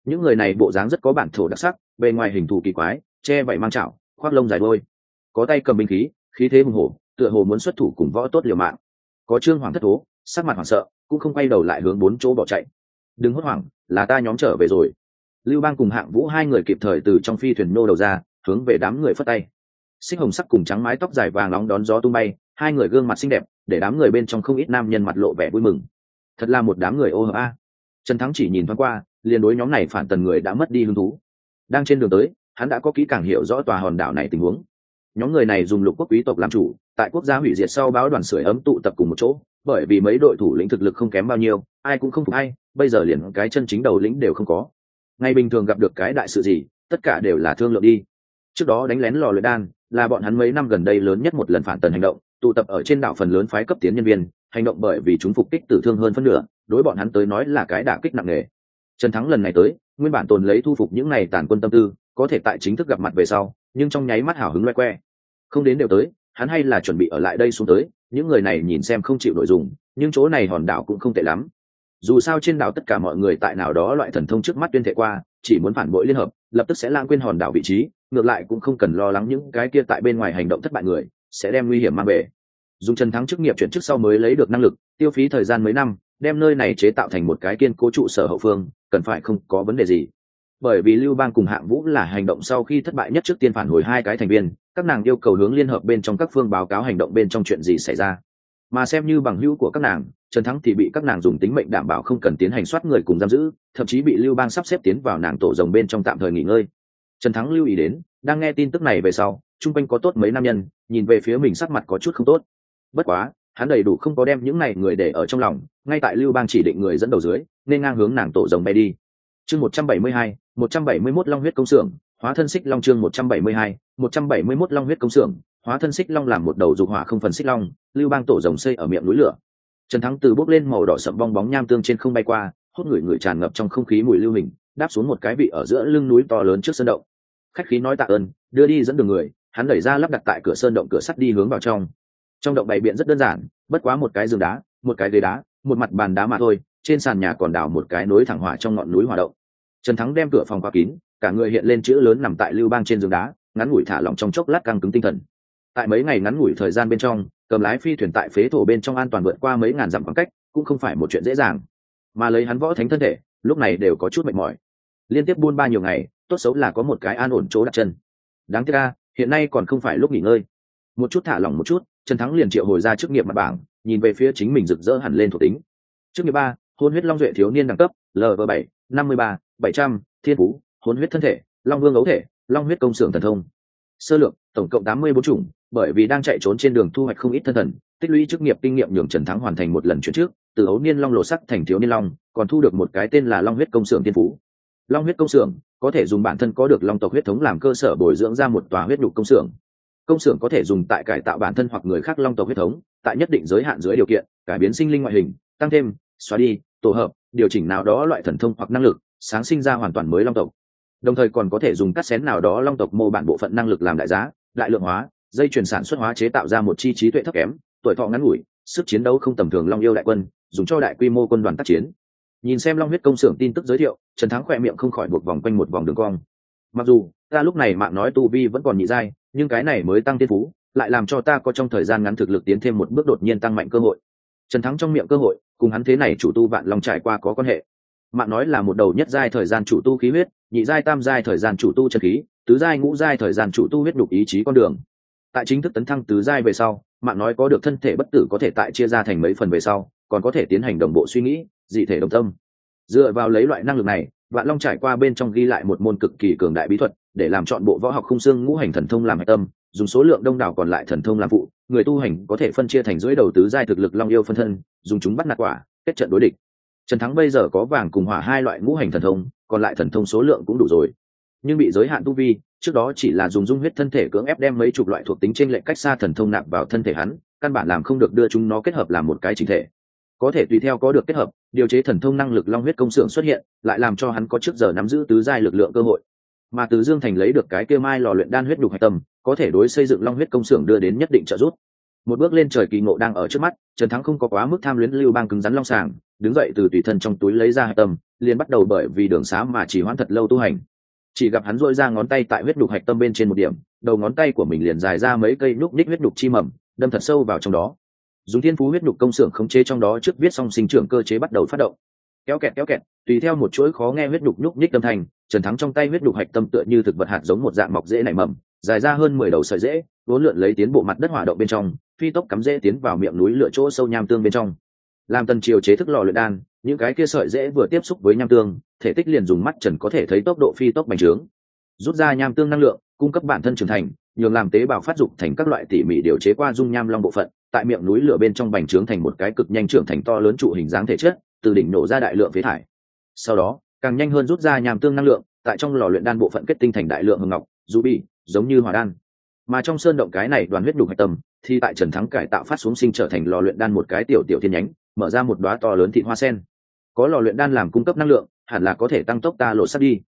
những người này bộ dáng rất có bản thổ đặc sắc, bề ngoài hình thù kỳ quái, che vậy mang chảo, khoác lông dài đôi có tay cầm binh khí khí thế hùng hổ, tựa hồ muốn xuất thủ cùng võ tốt liều mạng. Có trương hoàng thất thố, sắc mặt hoảng sợ, cũng không quay đầu lại hướng bốn chỗ bỏ chạy. Đừng hốt hoảng, là ta nhóm trở về rồi. Lưu bang cùng hạng vũ hai người kịp thời từ trong phi thuyền nô đầu ra, hướng về đám người phất tay. Xích hồng sắc cùng trắng mái tóc dài vàng nóng đón gió tung bay, hai người gương mặt xinh đẹp, để đám người bên trong không ít nam nhân mặt lộ vẻ vui mừng. Thật là một đám người ô hợp a. Trần thắng chỉ nhìn thoáng qua liền đối nhóm này phản tần người đã mất đi hứng thú. Đang trên đường tới, hắn đã có kỹ càng hiểu rõ tòa hòn đảo này tình huống. Nhóm người này dùng lục quốc quý tộc làm chủ, tại quốc gia hủy diệt sau báo đoàn sưởi ấm tụ tập cùng một chỗ, bởi vì mấy đội thủ lĩnh thực lực không kém bao nhiêu, ai cũng không phục ai, bây giờ liền cái chân chính đầu lĩnh đều không có. Ngày bình thường gặp được cái đại sự gì, tất cả đều là thương lượng đi. Trước đó đánh lén lò luyện đan, là bọn hắn mấy năm gần đây lớn nhất một lần phản tần hành động, tụ tập ở trên đảo phần lớn phái cấp tiến nhân viên, hành động bởi vì chúng phục kích tử thương hơn phân nửa, đối bọn hắn tới nói là cái đả kích nặng nề trần thắng lần này tới, nguyên bản tồn lấy thu phục những này tàn quân tâm tư, có thể tại chính thức gặp mặt về sau, nhưng trong nháy mắt hào hứng loe que. Không đến đều tới, hắn hay là chuẩn bị ở lại đây xuống tới, những người này nhìn xem không chịu nội dung nhưng chỗ này hòn đảo cũng không tệ lắm. Dù sao trên đảo tất cả mọi người tại nào đó loại thần thông trước mắt tuyên thệ qua, chỉ muốn phản bội liên hợp, lập tức sẽ lãng quên hòn đảo vị trí, ngược lại cũng không cần lo lắng những cái kia tại bên ngoài hành động thất bại người, sẽ đem nguy hiểm mang về. Dùng trần thắng chức nghiệp chuyển chức sau mới lấy được năng lực, tiêu phí thời gian mấy năm, đem nơi này chế tạo thành một cái kiên cố trụ sở hậu phương cần phải không có vấn đề gì. Bởi vì lưu bang cùng hạng vũ là hành động sau khi thất bại nhất trước tiên phản hồi hai cái thành viên, các nàng yêu cầu hướng liên hợp bên trong các phương báo cáo hành động bên trong chuyện gì xảy ra. Mà xem như bằng hữu của các nàng, trần thắng thì bị các nàng dùng tính mệnh đảm bảo không cần tiến hành soát người cùng giam giữ, thậm chí bị lưu bang sắp xếp tiến vào nàng tổ rồng bên trong tạm thời nghỉ ngơi. Trần thắng lưu ý đến, đang nghe tin tức này về sau, chung quanh có tốt mấy nam nhân, nhìn về phía mình sắc mặt có chút không tốt. Bất quá hắn đầy đủ không có đem những này người để ở trong lòng, ngay tại lưu bang chỉ định người dẫn đầu dưới, nên ngang hướng nàng tổ rồng bay đi. Chương một trăm bảy mươi hai, một trăm bảy mươi mốt long huyết công xưởng, hóa thân xích long chương một trăm bảy mươi hai, một trăm bảy mươi mốt long huyết công xưởng, hóa thân xích long làm một đầu dục hỏa không phần xích long, lưu bang tổ rồng xây ở miệng núi lửa. Trần thắng từ bốc lên màu đỏ sậm bong bóng nham tương trên không bay qua hút người người tràn ngập trong không khí mùi lưu hình, đáp xuống một cái vị ở giữa lưng núi to lớn trước sân động. Khách khí nói tạ ơn, đưa đi dẫn đường người, hắn đẩy ra lắp đặt tại cửa sơn động cửa sắt đi hướng vào trong trong động bày biện rất đơn giản, bất quá một cái giường đá, một cái ghế đá, một mặt bàn đá mà thôi, trên sàn nhà còn đào một cái nối thẳng hỏa trong ngọn núi hỏa động. Trần thắng đem cửa phòng khóa kín, cả người hiện lên chữ lớn nằm tại lưu bang trên giường đá, ngắn ngủi thả lỏng trong chốc lát căng cứng tinh thần. Tại mấy ngày ngắn ngủi thời gian bên trong, cầm lái phi thuyền tại phế thổ bên trong an toàn vượt qua mấy ngàn dặm khoảng cách, cũng không phải một chuyện dễ dàng. Mà lấy hắn võ thánh thân thể, lúc này đều có chút mệt mỏi. Liên tiếp buôn ba nhiều ngày, tốt xấu là có một cái an ổn chỗ đặt chân. Đáng tiếc ca hiện nay còn không phải lúc nghỉ ngơi. Một chút thả lỏng một chút trần thắng liền triệu hồi ra chức nghiệp mặt bảng, nhìn về phía chính mình rực rỡ hẳn lên thuộc tính. Chức nghiệp ba, hôn huyết long duệ thiếu niên đẳng cấp lv bảy, năm mươi ba, bảy trăm, thiên phú, hôn huyết thân thể, long vương ấu thể, long huyết công xưởng thần thông. Sơ lược, tổng cộng tám mươi bốn chủng, bởi vì đang chạy trốn trên đường thu hoạch không ít thân thần, tích lũy chức nghiệp kinh nghiệm nhường trần thắng hoàn thành một lần chuyển trước, từ ấu niên long lộ sắc thành thiếu niên long, còn thu được một cái tên là long huyết công xưởng thiên phú. Long huyết công xưởng, có thể dùng bản thân có được long tộc huyết thống làm cơ sở bồi dưỡng ra một tòa huyết nhục công xưởng công xưởng có thể dùng tại cải tạo bản thân hoặc người khác long tộc huyết thống, tại nhất định giới hạn dưới điều kiện, cải biến sinh linh ngoại hình, tăng thêm, xóa đi, tổ hợp, điều chỉnh nào đó loại thần thông hoặc năng lực, sáng sinh ra hoàn toàn mới long tộc. Đồng thời còn có thể dùng cắt xén nào đó long tộc mô bản bộ phận năng lực làm đại giá, đại lượng hóa, dây chuyển sản xuất hóa chế tạo ra một chi trí tuệ thấp kém, tuổi thọ ngắn ngủi, sức chiến đấu không tầm thường long yêu đại quân, dùng cho đại quy mô quân đoàn tác chiến. Nhìn xem long huyết công xưởng tin tức giới thiệu, trần thắng khỏe miệng không khỏi buộc vòng quanh một vòng đường cong. Mặc dù, ta lúc này mạng nói tu vi vẫn còn nhị giai nhưng cái này mới tăng tiên phú, lại làm cho ta có trong thời gian ngắn thực lực tiến thêm một bước đột nhiên tăng mạnh cơ hội. Trần thắng trong miệng cơ hội, cùng hắn thế này chủ tu vạn long trải qua có quan hệ. Mạng nói là một đầu nhất giai thời gian chủ tu khí huyết, nhị giai tam giai thời gian chủ tu chân khí, tứ giai ngũ giai thời gian chủ tu huyết đục ý chí con đường. Tại chính thức tấn thăng tứ giai về sau, mạng nói có được thân thể bất tử có thể tại chia ra thành mấy phần về sau, còn có thể tiến hành đồng bộ suy nghĩ, dị thể đồng tâm. Dựa vào lấy loại năng lực này, vạn long trải qua bên trong ghi lại một môn cực kỳ cường đại bí thuật để làm chọn bộ võ học khung xương ngũ hành thần thông làm hạch tâm, dùng số lượng đông đảo còn lại thần thông làm phụ, người tu hành có thể phân chia thành dưới đầu tứ giai thực lực long yêu phân thân, dùng chúng bắt nạt quả, kết trận đối địch. Trần thắng bây giờ có vàng cùng hỏa hai loại ngũ hành thần thông, còn lại thần thông số lượng cũng đủ rồi. Nhưng bị giới hạn tu vi, trước đó chỉ là dùng dung huyết thân thể cưỡng ép đem mấy chục loại thuộc tính trên lệch cách xa thần thông nạp vào thân thể hắn, căn bản làm không được đưa chúng nó kết hợp làm một cái chính thể. Có thể tùy theo có được kết hợp, điều chế thần thông năng lực long huyết công xưởng xuất hiện, lại làm cho hắn có trước giờ nắm giữ tứ giai lực lượng cơ hội mà từ dương thành lấy được cái kia mai lò luyện đan huyết đục hạch tâm, có thể đối xây dựng long huyết công xưởng đưa đến nhất định trợ giúp. Một bước lên trời kỳ ngộ đang ở trước mắt, trần thắng không có quá mức tham luyến lưu bang cứng rắn long sàng, đứng dậy từ tùy thân trong túi lấy ra hạch tâm, liền bắt đầu bởi vì đường xá mà chỉ hoãn thật lâu tu hành. Chỉ gặp hắn dội ra ngón tay tại huyết đục hạch tâm bên trên một điểm, đầu ngón tay của mình liền dài ra mấy cây núc ních huyết đục chi mầm, đâm thật sâu vào trong đó. Dùng thiên phú huyết đục công xưởng khống chế trong đó trước viết xong sinh trưởng cơ chế bắt đầu phát động. Kéo kẹt kéo kẹt, tùy theo một chuỗi khó nghe huyết đục nhúc ních tâm thành trần thắng trong tay huyết đục hạch tâm tựa như thực vật hạt giống một dạng mọc dễ nảy mầm, dài ra hơn mười đầu sợi dễ vốn lượn lấy tiến bộ mặt đất hỏa động bên trong, phi tốc cắm dễ tiến vào miệng núi lựa chỗ sâu nham tương bên trong. Làm tần triều chế thức lò luyện đan, những cái kia sợi dễ vừa tiếp xúc với nham tương, thể tích liền dùng mắt trần có thể thấy tốc độ phi tốc bành trướng. Rút ra nham tương năng lượng, cung cấp bản thân trưởng thành, nhường làm tế bào phát dục thành các loại tỉ mỉ điều chế qua dung nham long bộ phận, tại miệng núi lửa bên trong bành trướng thành một cái cực nhanh trưởng thành to lớn trụ hình dáng thể chất, từ đỉnh nổ ra đại lượng phế thải. Sau đó càng nhanh hơn rút ra nhàm tương năng lượng, tại trong lò luyện đan bộ phận kết tinh thành đại lượng hồng ngọc, dù bị, giống như hỏa đan. Mà trong sơn động cái này đoàn huyết đục hạch tâm, thì tại trần thắng cải tạo phát xuống sinh trở thành lò luyện đan một cái tiểu tiểu thiên nhánh, mở ra một đoá to lớn thị hoa sen. Có lò luyện đan làm cung cấp năng lượng, hẳn là có thể tăng tốc ta lộ sắt đi.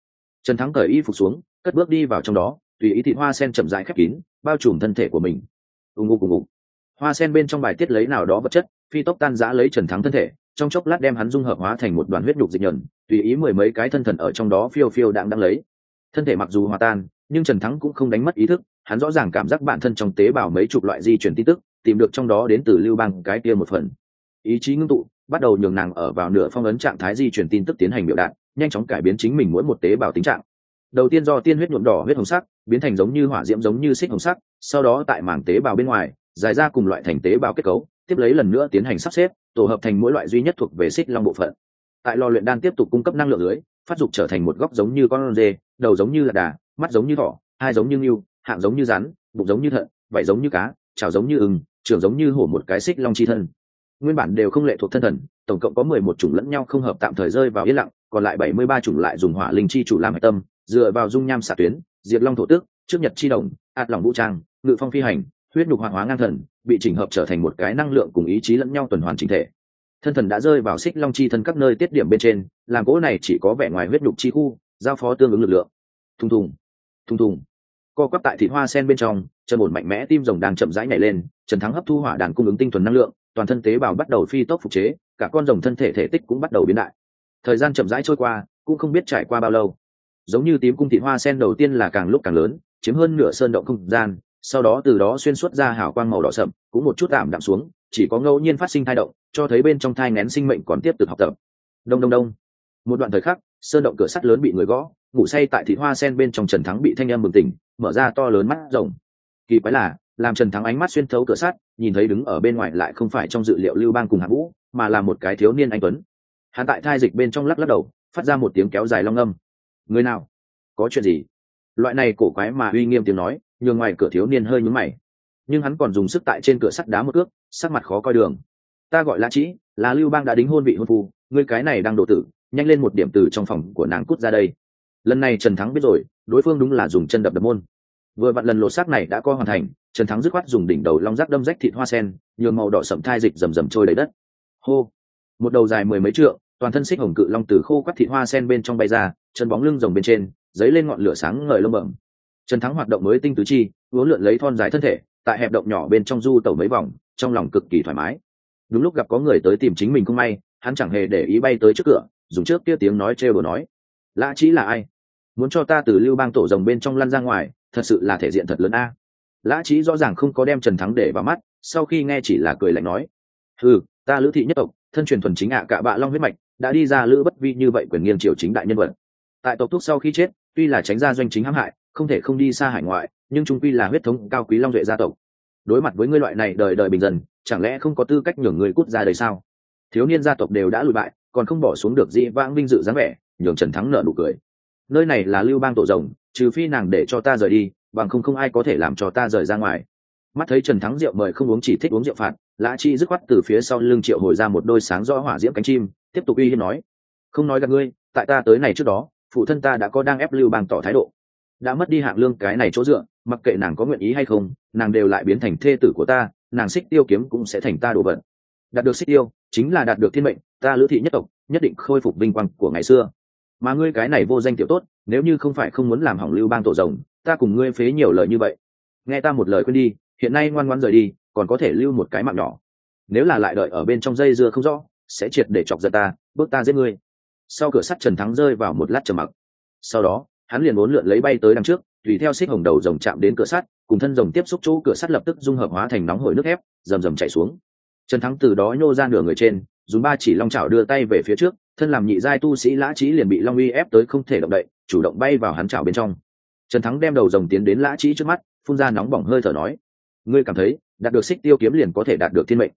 Trần thắng cởi y phục xuống, cất bước đi vào trong đó, tùy ý thị hoa sen chậm rãi khép kín, bao trùm thân thể của mình. Ù ngụ cùng ngụ hoa sen bên trong bài tiết lấy nào đó vật chất, phi tốc tan giã lấy trần thắng thân thể trong chốc lát đem hắn dung hợp hóa thành một đoàn huyết nhục dịch nhẫn, tùy ý mười mấy cái thân thần ở trong đó phiêu phiêu đang đang lấy. Thân thể mặc dù hòa tan nhưng trần thắng cũng không đánh mất ý thức hắn rõ ràng cảm giác bản thân trong tế bào mấy chục loại di chuyển tin tức tìm được trong đó đến từ lưu bang cái kia một phần. Ý chí ngưng tụ bắt đầu nhường nàng ở vào nửa phong ấn trạng thái di chuyển tin tức tiến hành biểu đạt nhanh chóng cải biến chính mình mỗi một tế bào tính trạng. Đầu tiên do tiên huyết nhuộm đỏ huyết hồng sắc biến thành giống như hỏa diễm giống như xích hồng sắc sau đó tại mảng tế bào bên ngoài dài ra cùng loại thành tế bào kết cấu tiếp lấy lần nữa tiến hành sắp xếp, tổ hợp thành mỗi loại duy nhất thuộc về xích long bộ phận. Tại lò luyện đan tiếp tục cung cấp năng lượng lưới, phát dục trở thành một góc giống như con dê đầu giống như là đà, mắt giống như thỏ, hai giống như ngưu, hạng giống như rắn, bụng giống như thận, vảy giống như cá, chảo giống như ưng trưởng giống như hổ một cái xích long chi thân. Nguyên bản đều không lệ thuộc thân thần, tổng cộng có mười một chủng lẫn nhau không hợp tạm thời rơi vào yên lặng, còn lại bảy mươi ba chủng lại dùng hỏa linh chi chủ làm hạch tâm, dựa vào dung nham xạ tuyến, diệt long thổ tước, trước nhật chi đồng, ạt lòng vũ trang, ngự phong phi hành huyết nhục hoàng hóa ngang thần, bị chỉnh hợp trở thành một cái năng lượng cùng ý chí lẫn nhau tuần hoàn chính thể. Thân thần đã rơi vào xích long chi thân các nơi tiết điểm bên trên làm gỗ này chỉ có vẻ ngoài huyết nhục chi khu, giao phó tương ứng lực lượng. Thùng thùng thùng thùng. Co quắp tại thịt hoa sen bên trong, chân ổn mạnh mẽ tim rồng đang chậm rãi nhảy lên, trần thắng hấp thu hỏa đàn cung ứng tinh thuần năng lượng, toàn thân tế bào bắt đầu phi tốc phục chế, cả con rồng thân thể thể tích cũng bắt đầu biến đại. Thời gian chậm rãi trôi qua, cũng không biết trải qua bao lâu. Giống như tím cung thị hoa sen đầu tiên là càng lúc càng lớn, chiếm hơn nửa sơn động không gian sau đó từ đó xuyên suốt ra hào quang màu đỏ sậm, cũng một chút tạm đạm xuống, chỉ có ngẫu nhiên phát sinh thai động, cho thấy bên trong thai ngén sinh mệnh còn tiếp tục học tập. Đông đông đông. Một đoạn thời khắc, sơn động cửa sắt lớn bị người gõ, ngủ say tại thị hoa sen bên trong trần thắng bị thanh em bừng tỉnh, mở ra to lớn mắt rồng kỳ quái là, làm trần thắng ánh mắt xuyên thấu cửa sắt, nhìn thấy đứng ở bên ngoài lại không phải trong dự liệu lưu bang cùng hạ vũ, mà là một cái thiếu niên anh tuấn. Hắn tại thai dịch bên trong lắc lắc đầu, phát ra một tiếng kéo dài long âm. Người nào? Có chuyện gì? Loại này cổ quái mà uy nghiêm tiếng nói nhường ngoài cửa thiếu niên hơi nhúm mày. Nhưng hắn còn dùng sức tại trên cửa sắt đá một cước, sắc mặt khó coi đường. Ta gọi là trĩ là lưu bang đã đính hôn vị hôn phu, ngươi cái này đang độ tử, nhanh lên một điểm từ trong phòng của nàng cút ra đây. Lần này trần thắng biết rồi, đối phương đúng là dùng chân đập đập môn. Vừa vặn lần lột xác này đã co hoàn thành, trần thắng dứt khoát dùng đỉnh đầu long rác đâm rách thịt hoa sen, nhường màu đỏ sậm thai dịch rầm rầm trôi đầy đất. Hô! Một đầu dài mười mấy trượng, toàn thân xích hồng cự long từ khô quắt thịt hoa sen bên trong bay ra, chân bóng lưng rồng bên trên giấy lên ngọn lửa sáng ngời lông bẩm trần thắng hoạt động mới tinh tứ chi, uốn lượn lấy thon dài thân thể, tại hẹp động nhỏ bên trong du tẩu mấy vòng, trong lòng cực kỳ thoải mái. Đúng lúc gặp có người tới tìm chính mình không may, hắn chẳng hề để ý bay tới trước cửa, dùng trước kia tiếng nói trêu đồ nói, lã Chí là ai? Muốn cho ta từ lưu bang tổ rồng bên trong lăn ra ngoài, thật sự là thể diện thật lớn a. Lã trí rõ ràng không có đem trần thắng để vào mắt, sau khi nghe chỉ là cười lạnh nói ừ ta lữ thị nhất tộc, thân truyền thuần chính ạ à cả bạ long huyết mạch, đã đi ra lữ bất vi như vậy quyền nghiêng triều chính đại nhân vật. Tại tộc thúc sau khi chết, tuy là tránh ra doanh chính hãm hại không thể không đi xa hải ngoại nhưng trung quy là huyết thống cao quý long duệ gia tộc. Đối mặt với ngươi loại này đời đời bình dân, chẳng lẽ không có tư cách nhường người cút ra đời sao? Thiếu niên gia tộc đều đã lùi bại còn không bỏ xuống được dĩ vãng vinh dự dáng vẻ nhường trần thắng nợ nụ cười. Nơi này là lưu bang tổ rồng trừ phi nàng để cho ta rời đi bằng không không ai có thể làm cho ta rời ra ngoài. Mắt thấy trần thắng rượu mời không uống chỉ thích uống rượu phạt lã chi dứt khoát từ phía sau lưng triệu hồi ra một đôi sáng rõ hỏa diễm cánh chim tiếp tục uy hiếp nói. Không nói gặp ngươi tại ta tới này trước đó phụ thân ta đã có đang ép lưu bang tỏ thái độ đã mất đi hạng lương cái này chỗ dựa, mặc kệ nàng có nguyện ý hay không, nàng đều lại biến thành thê tử của ta, nàng xích tiêu kiếm cũng sẽ thành ta đồ vật. Đạt được xích tiêu, chính là đạt được thiên mệnh, ta lữ thị nhất tộc, nhất định khôi phục vinh quang của ngày xưa. Mà ngươi cái này vô danh tiểu tốt, nếu như không phải không muốn làm hỏng lưu bang tổ rồng, ta cùng ngươi phế nhiều lời như vậy. Nghe ta một lời quên đi, hiện nay ngoan ngoan rời đi, còn có thể lưu một cái mạng nhỏ. Nếu là lại đợi ở bên trong dây dưa không rõ, sẽ triệt để chọc giận ta, bước ta giết ngươi. Sau cửa sắt trần thắng rơi vào một lát trầm mặc. Sau đó hắn liền muốn lượn lấy bay tới đằng trước tùy theo xích hồng đầu rồng chạm đến cửa sắt cùng thân rồng tiếp xúc chỗ cửa sắt lập tức dung hợp hóa thành nóng hổi nước ép, rầm rầm chạy xuống. Trần thắng từ đó nhô ra nửa người trên dùng ba chỉ long chảo đưa tay về phía trước thân làm nhị giai tu sĩ lã trí liền bị long uy ép tới không thể động đậy chủ động bay vào hắn chảo bên trong. Trần thắng đem đầu rồng tiến đến lã trí trước mắt phun ra nóng bỏng hơi thở nói ngươi cảm thấy đạt được xích tiêu kiếm liền có thể đạt được thiên mệnh.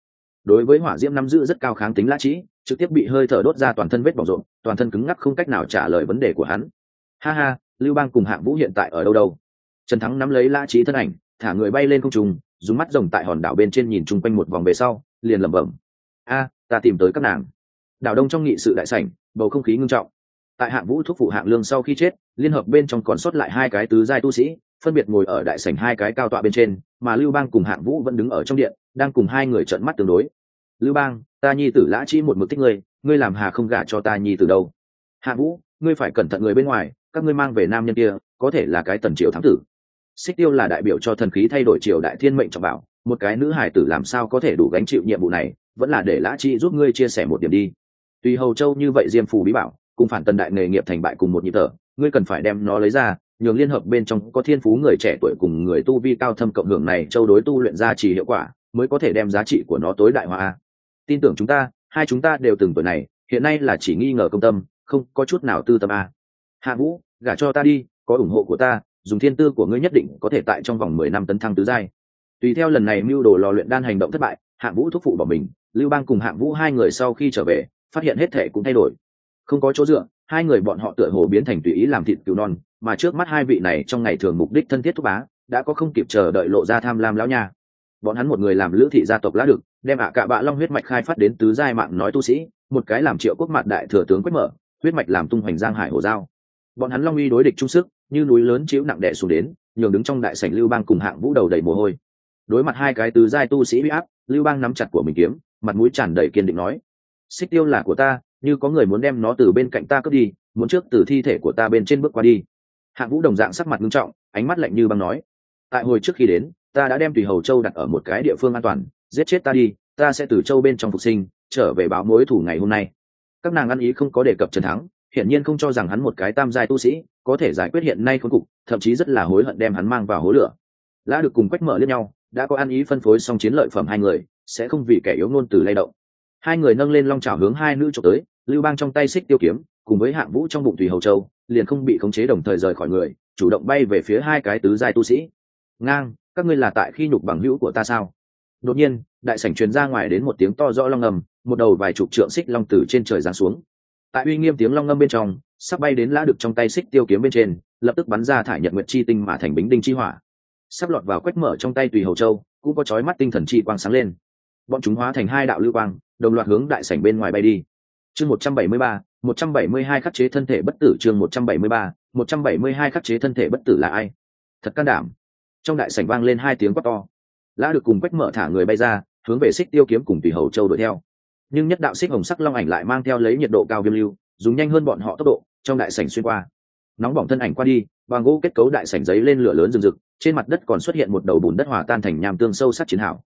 Đối với hỏa diễm nắm giữ rất cao kháng tính lã trí trực tiếp bị hơi thở đốt ra toàn thân vết bỏng rộn toàn thân cứng ngắc không cách nào trả lời vấn đề của hắn ha ha, lưu bang cùng hạng vũ hiện tại ở đâu đâu? Trần thắng nắm lấy lã trí thân ảnh, thả người bay lên không trùng dùng mắt rồng tại hòn đảo bên trên nhìn chung quanh một vòng về sau, liền lẩm bẩm. A, ta tìm tới các nàng. Đảo đông trong nghị sự đại sảnh, bầu không khí ngưng trọng. Tại hạng vũ thúc phụ hạng lương sau khi chết, liên hợp bên trong còn sót lại hai cái tứ giai tu sĩ, phân biệt ngồi ở đại sảnh hai cái cao tọa bên trên, mà lưu bang cùng hạng vũ vẫn đứng ở trong điện, đang cùng hai người trợn mắt tương đối. Lưu bang, ta nhi tử lã chỉ một mực thích ngươi ngươi làm hà không gả cho ta nhi tử đâu. Hạng vũ, ngươi phải cẩn thận người bên ngoài các ngươi mang về nam nhân kia, có thể là cái tần triều thám tử. Xích tiêu là đại biểu cho thần khí thay đổi triều đại thiên mệnh trọng bảo, một cái nữ hải tử làm sao có thể đủ gánh chịu nhiệm vụ này, vẫn là để lã chi giúp ngươi chia sẻ một điểm đi. Tùy hầu châu như vậy diêm phù bí bảo, cùng phản tần đại nghề nghiệp thành bại cùng một nhịp thở, ngươi cần phải đem nó lấy ra, nhường liên hợp bên trong có thiên phú người trẻ tuổi cùng người tu vi cao thâm cộng hưởng này, châu đối tu luyện ra chỉ hiệu quả, mới có thể đem giá trị của nó tối đại hóa. Tin tưởng chúng ta, hai chúng ta đều từng tuổi này, hiện nay là chỉ nghi ngờ công tâm, không có chút nào tư tâm a hạ vũ, gả cho ta đi, có ủng hộ của ta, dùng thiên tư của ngươi nhất định có thể tại trong vòng mười năm tấn thăng tứ giai. Tùy theo lần này mưu đồ lò luyện đan hành động thất bại, Hạ vũ thúc phụ bỏ mình, lưu bang cùng Hạ vũ hai người sau khi trở về, phát hiện hết thể cũng thay đổi. Không có chỗ dựa, hai người bọn họ tựa hồ biến thành tùy ý làm thịt cứu non, mà trước mắt hai vị này trong ngày thường mục đích thân thiết thúc bá, đã có không kịp chờ đợi lộ ra tham lam lão nha. Bọn hắn một người làm lữ thị gia tộc lá được đem ạ à cạ bạ long huyết mạch khai phát đến tứ giai mạng nói tu sĩ, một cái làm triệu quốc mặt đại thừa tướng quét mở, huyết mạch làm tung hoành giang hải hồ giao bọn hắn long uy đối địch trung sức, như núi lớn chiếu nặng đẻ xuống đến, nhường đứng trong đại sảnh lưu bang cùng hạng vũ đầu đầy mồ hôi. Đối mặt hai cái tứ giai tu sĩ bị áp, lưu bang nắm chặt của mình kiếm, mặt mũi tràn đầy kiên định nói, xích tiêu là của ta, như có người muốn đem nó từ bên cạnh ta cướp đi, muốn trước từ thi thể của ta bên trên bước qua đi. Hạng vũ đồng dạng sắc mặt nghiêm trọng, ánh mắt lạnh như băng nói, tại hồi trước khi đến, ta đã đem tùy hầu châu đặt ở một cái địa phương an toàn, giết chết ta đi, ta sẽ từ châu bên trong phục sinh, trở về báo mối thủ ngày hôm nay. Các nàng ăn ý không có đề cập trần thắng hiển nhiên không cho rằng hắn một cái tam giai tu sĩ có thể giải quyết hiện nay khốn cục, thậm chí rất là hối hận đem hắn mang vào hố lửa. Lã được cùng quách mở lên nhau, đã có ăn ý phân phối xong chiến lợi phẩm hai người, sẽ không vì kẻ yếu ngôn từ lay động. Hai người nâng lên long trào hướng hai nữ trộm tới, lưu bang trong tay xích tiêu kiếm, cùng với hạng vũ trong bụng tùy hầu châu, liền không bị khống chế đồng thời rời khỏi người, chủ động bay về phía hai cái tứ giai tu sĩ. Ngang, các ngươi là tại khi nhục bằng hữu của ta sao? Đột nhiên, đại sảnh truyền ra ngoài đến một tiếng to rõ long ngầm một đầu vài chục trượng xích long từ trên trời giáng xuống tại uy nghiêm tiếng long ngâm bên trong, sắp bay đến lã được trong tay xích tiêu kiếm bên trên, lập tức bắn ra thải nhật nguyệt chi tinh mà thành bính đinh chi hỏa. Sắp lọt vào quét mở trong tay tùy hầu châu, cũng có chói mắt tinh thần chi quang sáng lên. Bọn chúng hóa thành hai đạo lưu quang, đồng loạt hướng đại sảnh bên ngoài bay đi. Chương một trăm bảy mươi ba, một trăm bảy mươi hai khắc chế thân thể bất tử chương một trăm bảy mươi ba, một trăm bảy mươi hai khắc chế thân thể bất tử là ai? Thật can đảm. Trong đại sảnh vang lên hai tiếng quát to. Lã được cùng quách mở thả người bay ra, hướng về xích tiêu kiếm cùng tùy hầu châu đuổi theo nhưng nhất đạo xích hồng sắc long ảnh lại mang theo lấy nhiệt độ cao viêm lưu, dùng nhanh hơn bọn họ tốc độ, trong đại sảnh xuyên qua. Nóng bỏng thân ảnh qua đi, bằng gỗ kết cấu đại sảnh giấy lên lửa lớn rừng rực, trên mặt đất còn xuất hiện một đầu bùn đất hòa tan thành nham tương sâu sắc chiến hảo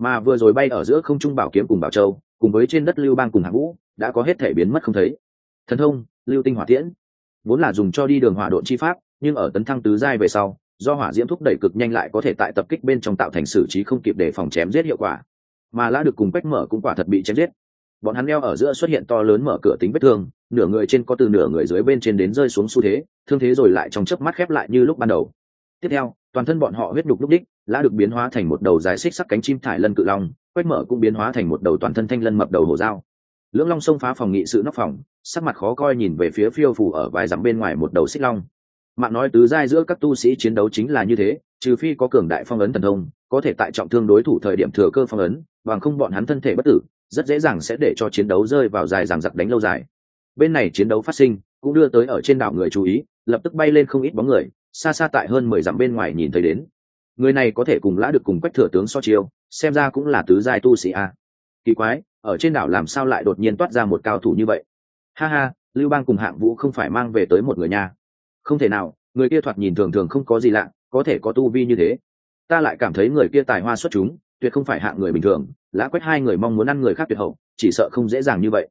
mà vừa rồi bay ở giữa không trung bảo kiếm cùng bảo châu, cùng với trên đất lưu bang cùng hạng vũ, đã có hết thể biến mất không thấy. Thần thông, lưu tinh hỏa tiễn. Vốn là dùng cho đi đường hỏa độn chi pháp, nhưng ở tấn thăng tứ giai về sau, do hỏa diễm thúc đẩy cực nhanh lại có thể tại tập kích bên trong tạo thành xử trí không kịp để phòng chém giết hiệu quả. Mà lã được cùng quách mở cũng quả thật bị chém giết bọn hắn leo ở giữa xuất hiện to lớn mở cửa tính vết thương, nửa người trên có từ nửa người dưới bên trên đến rơi xuống xu thế, thương thế rồi lại trong chớp mắt khép lại như lúc ban đầu. Tiếp theo, toàn thân bọn họ huyết đục lúc đích, lã được biến hóa thành một đầu dài xích sắc cánh chim thải lân cự long quách mở cũng biến hóa thành một đầu toàn thân thanh lân mập đầu hổ dao. Lưỡng long xông phá phòng nghị sự nóc phòng, sắc mặt khó coi nhìn về phía phiêu phủ ở vài dặm bên ngoài một đầu xích long. Mạng nói tứ giai giữa các tu sĩ chiến đấu chính là như thế, trừ phi có cường đại phong ấn thần thông, có thể tại trọng thương đối thủ thời điểm thừa cơ phong ấn, bằng không bọn hắn thân thể bất tử rất dễ dàng sẽ để cho chiến đấu rơi vào dài dằng giặc đánh lâu dài. Bên này chiến đấu phát sinh, cũng đưa tới ở trên đảo người chú ý, lập tức bay lên không ít bóng người, xa xa tại hơn mười dặm bên ngoài nhìn thấy đến. Người này có thể cùng lã được cùng quách thừa tướng so chiêu, xem ra cũng là tứ giai tu sĩ a. Kỳ quái, ở trên đảo làm sao lại đột nhiên toát ra một cao thủ như vậy? Ha ha, lưu bang cùng hạng vũ không phải mang về tới một người nha? không thể nào, người kia thoạt nhìn thường thường không có gì lạ, có thể có tu vi như thế. Ta lại cảm thấy người kia tài hoa xuất chúng tuyệt không phải hạng người bình thường, lã quét hai người mong muốn ăn người khác tuyệt hậu, chỉ sợ không dễ dàng như vậy.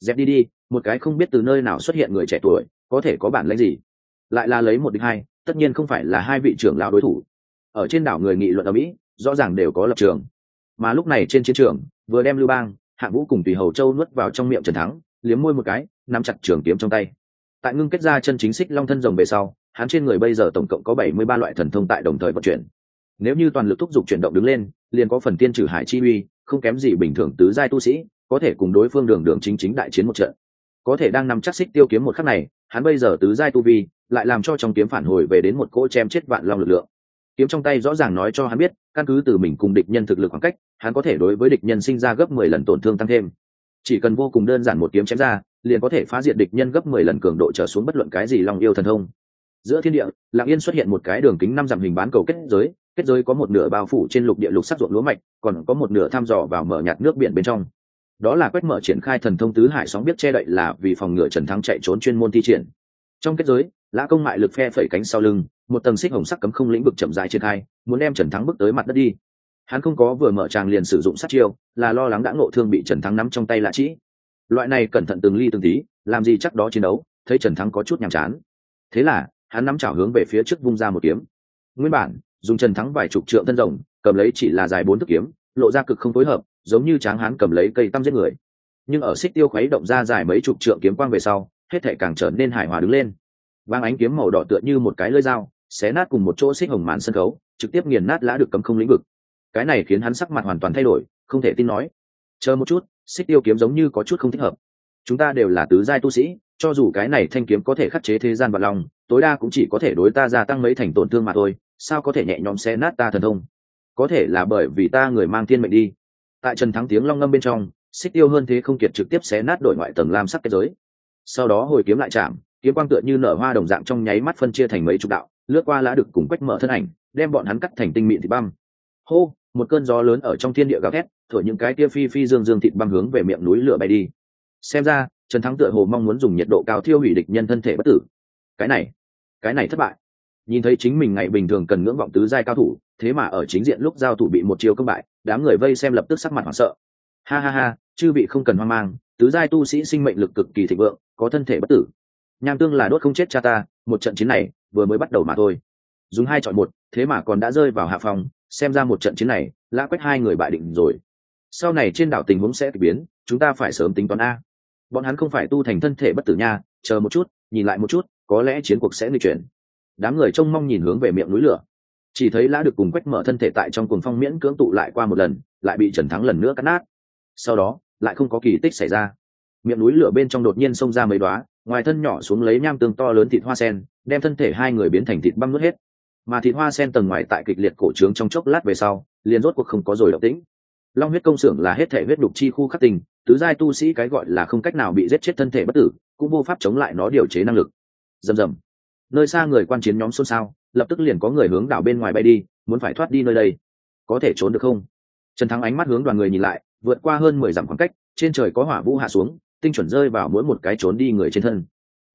Dẹp đi đi, một cái không biết từ nơi nào xuất hiện người trẻ tuổi, có thể có bản lãnh gì? Lại là lấy một địch hai, tất nhiên không phải là hai vị trưởng lao đối thủ. Ở trên đảo người nghị luận ở mỹ, rõ ràng đều có lập trường. Mà lúc này trên chiến trường, vừa đem lưu bang, hạng vũ cùng tùy hầu châu nuốt vào trong miệng trần thắng, liếm môi một cái, nắm chặt trường kiếm trong tay. Tại ngưng kết ra chân chính xích long thân rồng về sau, hắn trên người bây giờ tổng cộng có bảy mươi ba loại thần thông tại đồng thời vận chuyển nếu như toàn lực thúc giục chuyển động đứng lên, liền có phần tiên trừ hải chi uy, không kém gì bình thường tứ giai tu sĩ, có thể cùng đối phương đường đường chính chính đại chiến một trận. Có thể đang nằm chắc xích tiêu kiếm một khắc này, hắn bây giờ tứ giai tu vi, lại làm cho trong kiếm phản hồi về đến một cỗ chém chết vạn long lực lượng. Kiếm trong tay rõ ràng nói cho hắn biết, căn cứ từ mình cùng địch nhân thực lực khoảng cách, hắn có thể đối với địch nhân sinh ra gấp mười lần tổn thương tăng thêm. Chỉ cần vô cùng đơn giản một kiếm chém ra, liền có thể phá diệt địch nhân gấp mười lần cường độ trở xuống bất luận cái gì long yêu thần thông. Giữa thiên địa lạng yên xuất hiện một cái đường kính năm dặm hình bán cầu kết giới kết giới có một nửa bao phủ trên lục địa lục sắc ruộng lúa mạch, còn có một nửa thăm dò vào mở nhạt nước biển bên trong. Đó là quét mở triển khai thần thông tứ hải sóng biết che đậy là vì phòng ngừa trần thắng chạy trốn chuyên môn thi triển. Trong kết giới, lã công mại lực phe phẩy cánh sau lưng, một tầng xích hồng sắc cấm không lĩnh vực chậm dài triển khai, muốn đem trần thắng bước tới mặt đất đi. Hắn không có vừa mở tràng liền sử dụng sát chiêu, là lo lắng đã ngộ thương bị trần thắng nắm trong tay lạ trĩ. Loại này cẩn thận từng ly từng tí, làm gì chắc đó chiến đấu, thấy trần thắng có chút nhàm chán. Thế là, hắn nắm chảo hướng về phía trước vung ra một kiếm. Nguyên bản dùng trần thắng vài chục trượng thân rồng, cầm lấy chỉ là dài bốn thước kiếm, lộ ra cực không phối hợp, giống như tráng hán cầm lấy cây tăm giết người. Nhưng ở xích tiêu khuấy động ra dài mấy chục trượng kiếm quang về sau, hết thể càng trở nên hài hòa đứng lên. Vang ánh kiếm màu đỏ tựa như một cái lưỡi dao, xé nát cùng một chỗ xích hồng màn sân khấu, trực tiếp nghiền nát lã được cấm không lĩnh vực. Cái này khiến hắn sắc mặt hoàn toàn thay đổi, không thể tin nói. Chờ một chút, xích tiêu kiếm giống như có chút không thích hợp. Chúng ta đều là tứ giai tu sĩ, cho dù cái này thanh kiếm có thể khắc chế thế gian vật lòng tối đa cũng chỉ có thể đối ta gia tăng mấy thành tổn thương mà thôi, sao có thể nhẹ nhõm xé nát ta thần thông? Có thể là bởi vì ta người mang thiên mệnh đi. Tại trần thắng tiếng long ngâm bên trong, xích tiêu hơn thế không kiệt trực tiếp xé nát đổi ngoại tầng lam sắc kết giới. Sau đó hồi kiếm lại chạm, kiếm quang tựa như nở hoa đồng dạng trong nháy mắt phân chia thành mấy chục đạo, lướt qua lã được cùng quách mở thân ảnh, đem bọn hắn cắt thành tinh mịn thịt băm. Hô, một cơn gió lớn ở trong thiên địa gào thét, thổi những cái tia phi phi dương dương thịt băm hướng về miệng núi lửa bay đi. Xem ra, trần thắng tựa hồ mong muốn dùng nhiệt độ cao thiêu hủy địch nhân thân thể bất tử. Cái này cái này thất bại. Nhìn thấy chính mình ngày bình thường cần ngưỡng vọng tứ giai cao thủ, thế mà ở chính diện lúc giao thủ bị một chiều công bại, đám người vây xem lập tức sắc mặt hoảng sợ. Ha ha ha, chư vị không cần hoang mang, tứ giai tu sĩ sinh mệnh lực cực kỳ thịnh vượng, có thân thể bất tử. Nham tương là đốt không chết cha ta, một trận chiến này vừa mới bắt đầu mà thôi. Dùng hai chọn một, thế mà còn đã rơi vào hạ phòng, xem ra một trận chiến này, lã quét hai người bại định rồi. Sau này trên đảo tình huống sẽ biến, chúng ta phải sớm tính toán a. Bọn hắn không phải tu thành thân thể bất tử nha, chờ một chút, nhìn lại một chút có lẽ chiến cuộc sẽ nguy chuyển. Đám người trông mong nhìn hướng về miệng núi lửa. Chỉ thấy lã được cùng quách mở thân thể tại trong cuồng phong miễn cưỡng tụ lại qua một lần, lại bị trần thắng lần nữa cắt nát. Sau đó, lại không có kỳ tích xảy ra. Miệng núi lửa bên trong đột nhiên xông ra mấy đoá ngoài thân nhỏ xuống lấy nham tương to lớn thịt hoa sen, đem thân thể hai người biến thành thịt băm nuốt hết. Mà thịt hoa sen tầng ngoài tại kịch liệt cổ trướng trong chốc lát về sau, liền rốt cuộc không có rồi động tĩnh. Long huyết công xưởng là hết thể huyết đục chi khu khắc tình tứ giai tu sĩ cái gọi là không cách nào bị giết chết thân thể bất tử, cũng vô pháp chống lại nó điều chế năng lực rầm rầm. Nơi xa người quan chiến nhóm xôn xao, lập tức liền có người hướng đảo bên ngoài bay đi, muốn phải thoát đi nơi đây. Có thể trốn được không? Trần thắng ánh mắt hướng đoàn người nhìn lại, vượt qua hơn mười dặm khoảng cách, trên trời có hỏa vũ hạ xuống, tinh chuẩn rơi vào mỗi một cái trốn đi người trên thân.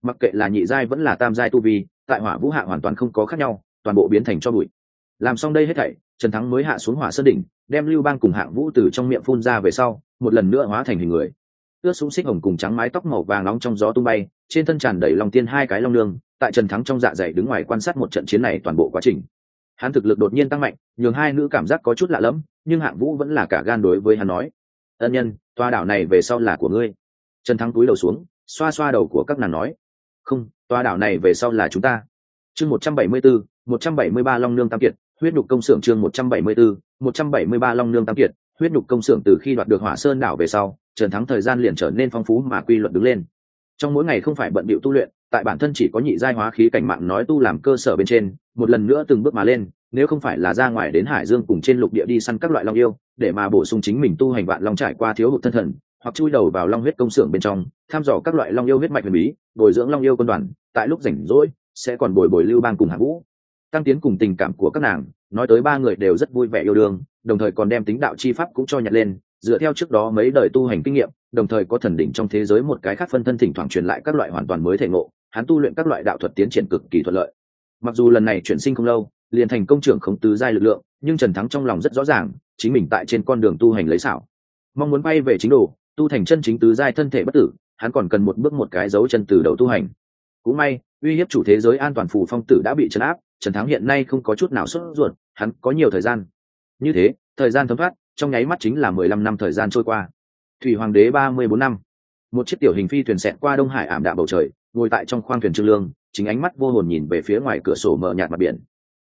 Mặc kệ là nhị giai vẫn là tam giai tu vi, tại hỏa vũ hạ hoàn toàn không có khác nhau, toàn bộ biến thành cho bụi. Làm xong đây hết thảy, trần thắng mới hạ xuống hỏa sơn đỉnh, đem lưu bang cùng hạng vũ từ trong miệng phun ra về sau, một lần nữa hóa thành hình người ướt súng xích hồng cùng trắng mái tóc màu vàng nóng trong gió tung bay, trên thân tràn đầy lòng tiên hai cái long lương tại trần thắng trong dạ dày đứng ngoài quan sát một trận chiến này toàn bộ quá trình. Hắn thực lực đột nhiên tăng mạnh, nhường hai nữ cảm giác có chút lạ lẫm, nhưng hạng vũ vẫn là cả gan đối với hắn nói, ân nhân toa đảo này về sau là của ngươi. Trần thắng túi đầu xuống, xoa xoa đầu của các nàng nói, không toa đảo này về sau là chúng ta. Chương một trăm bảy mươi bốn, một trăm bảy mươi ba long nương tam kiệt, huyết nhục công xưởng chương một trăm bảy mươi bốn, một trăm bảy mươi ba long nương tam kiệt huyết nhục công xưởng từ khi đoạt được hỏa sơn đảo về sau, trần thắng thời gian liền trở nên phong phú mà quy luật đứng lên. Trong mỗi ngày không phải bận bịu tu luyện, tại bản thân chỉ có nhị giai hóa khí cảnh mạng nói tu làm cơ sở bên trên, một lần nữa từng bước mà lên, nếu không phải là ra ngoài đến hải dương cùng trên lục địa đi săn các loại long yêu, để mà bổ sung chính mình tu hành vạn long trải qua thiếu hụt thân thần, hoặc chui đầu vào long huyết công xưởng bên trong thăm dò các loại long yêu huyết mạch huyền bí, bồi dưỡng long yêu quân đoàn, tại lúc rảnh rỗi, sẽ còn bồi bồi lưu bang cùng hạ vũ. Tăng tiến cùng tình cảm của các nàng, nói tới ba người đều rất vui vẻ yêu đương đồng thời còn đem tính đạo chi pháp cũng cho nhặt lên, dựa theo trước đó mấy đời tu hành kinh nghiệm, đồng thời có thần đỉnh trong thế giới một cái khác phân thân thỉnh thoảng truyền lại các loại hoàn toàn mới thể ngộ, hắn tu luyện các loại đạo thuật tiến triển cực kỳ thuận lợi. Mặc dù lần này chuyển sinh không lâu, liền thành công trưởng không tứ giai lực lượng, nhưng trần thắng trong lòng rất rõ ràng, chính mình tại trên con đường tu hành lấy xảo. Mong muốn bay về chính đồ, tu thành chân chính tứ giai thân thể bất tử, hắn còn cần một bước một cái dấu chân từ đầu tu hành. Cũng may, uy hiếp chủ thế giới an toàn phù phong tử đã bị trấn áp, trần thắng hiện nay không có chút nào sốt ruột, hắn có nhiều thời gian như thế, thời gian thấm thoát, trong nháy mắt chính là mười lăm năm thời gian trôi qua. Thủy hoàng đế ba mươi bốn năm. Một chiếc tiểu hình phi thuyền xẹt qua đông hải ảm đạm bầu trời, ngồi tại trong khoang thuyền trương lương, chính ánh mắt vô hồn nhìn về phía ngoài cửa sổ mờ nhạt mặt biển.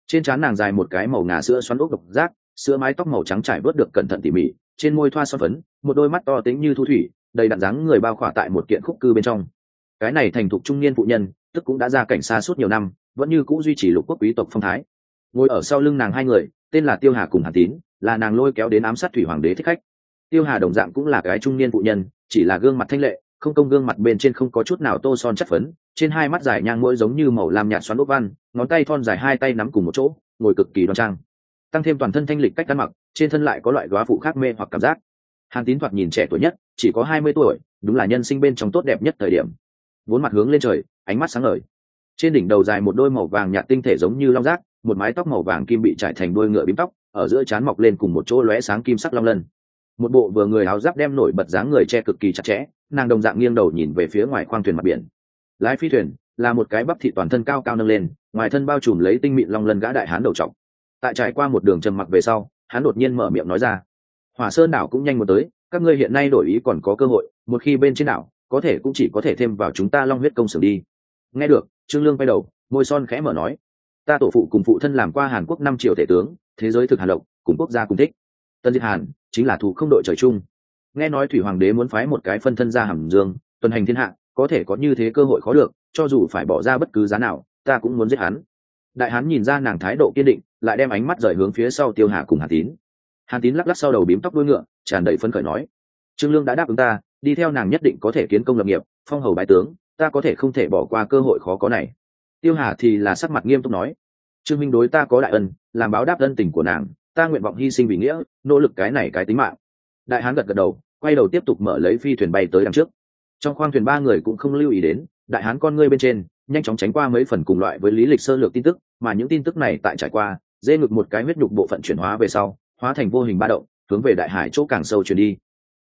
Trên trán nàng dài một cái màu ngà sữa xoắn ốc độc giác, sữa mái tóc màu trắng trải bớt được cẩn thận tỉ mỉ, trên môi thoa son phấn, một đôi mắt to tính như thu thủy, đầy đặn dáng người bao khỏa tại một kiện khúc cư bên trong. Cái này thành thục trung niên phụ nhân, tức cũng đã ra cảnh xa suốt nhiều năm, vẫn như cũ duy trì lục quốc quý tộc phong thái. Ngồi ở sau lưng nàng hai người tên là tiêu hà cùng Hàn tín, là nàng lôi kéo đến ám sát thủy hoàng đế thích khách. Tiêu hà đồng dạng cũng là cái trung niên phụ nhân, chỉ là gương mặt thanh lệ, không công gương mặt bên trên không có chút nào tô son chất phấn, trên hai mắt dài nhang mũi giống như màu lam nhạt xoắn đốt văn, ngón tay thon dài hai tay nắm cùng một chỗ, ngồi cực kỳ đoan trang. Tăng thêm toàn thân thanh lịch cách ăn mặc, trên thân lại có loại góa phụ khác mê hoặc cảm giác. Hàn tín thoạt nhìn trẻ tuổi nhất, chỉ có hai mươi tuổi, đúng là nhân sinh bên trong tốt đẹp nhất thời điểm. Vốn mặt hướng lên trời, ánh mắt sáng ngời. Trên đỉnh đầu dài một đôi màu vàng nhạt tinh thể giống như long rác một mái tóc màu vàng kim bị trải thành đuôi ngựa bím tóc, ở giữa trán mọc lên cùng một chỗ lóe sáng kim sắc long lân. Một bộ vừa người áo giáp đem nổi bật dáng người che cực kỳ chặt chẽ, nàng đồng dạng nghiêng đầu nhìn về phía ngoài khoang thuyền mặt biển. Lái phi thuyền, là một cái bắp thị toàn thân cao cao nâng lên, ngoài thân bao trùm lấy tinh mịn long lân gã đại hán đầu trọng tại trải qua một đường trầm mặc về sau, hắn đột nhiên mở miệng nói ra, hỏa sơn đảo cũng nhanh một tới, các ngươi hiện nay đổi ý còn có cơ hội, một khi bên trên đảo, có thể cũng chỉ có thể thêm vào chúng ta long huyết công xưởng đi. Nghe được. Trương lương quay đầu, môi son khẽ mở nói ta tổ phụ cùng phụ thân làm qua hàn quốc năm triệu thể tướng, thế giới thực hàn lộc, cùng quốc gia cùng thích. Tân diệt hàn chính là thủ không đội trời chung. Nghe nói thủy hoàng đế muốn phái một cái phân thân ra hàm dương, tuần hành thiên hạ, có thể có như thế cơ hội khó được, cho dù phải bỏ ra bất cứ giá nào, ta cũng muốn giết hắn. Đại hán nhìn ra nàng thái độ kiên định, lại đem ánh mắt rời hướng phía sau tiêu hà cùng hà tín. Hàn tín lắc lắc sau đầu bím tóc đuôi ngựa, tràn đầy phấn khởi nói, trương lương đã đáp ứng ta, đi theo nàng nhất định có thể kiến công lập nghiệp, phong hầu bái tướng, ta có thể không thể bỏ qua cơ hội khó có này tiêu hà thì là sắc mặt nghiêm túc nói, trương minh đối ta có đại ân, làm báo đáp ân tình của nàng, ta nguyện vọng hy sinh vì nghĩa, nỗ lực cái này cái tính mạng. Đại hán gật gật đầu, quay đầu tiếp tục mở lấy phi thuyền bay tới đằng trước. Trong khoang thuyền ba người cũng không lưu ý đến, đại hán con ngươi bên trên, nhanh chóng tránh qua mấy phần cùng loại với lý lịch sơ lược tin tức, mà những tin tức này tại trải qua, dê ngực một cái huyết nhục bộ phận chuyển hóa về sau, hóa thành vô hình ba động, hướng về đại hải chỗ càng sâu chuyển đi.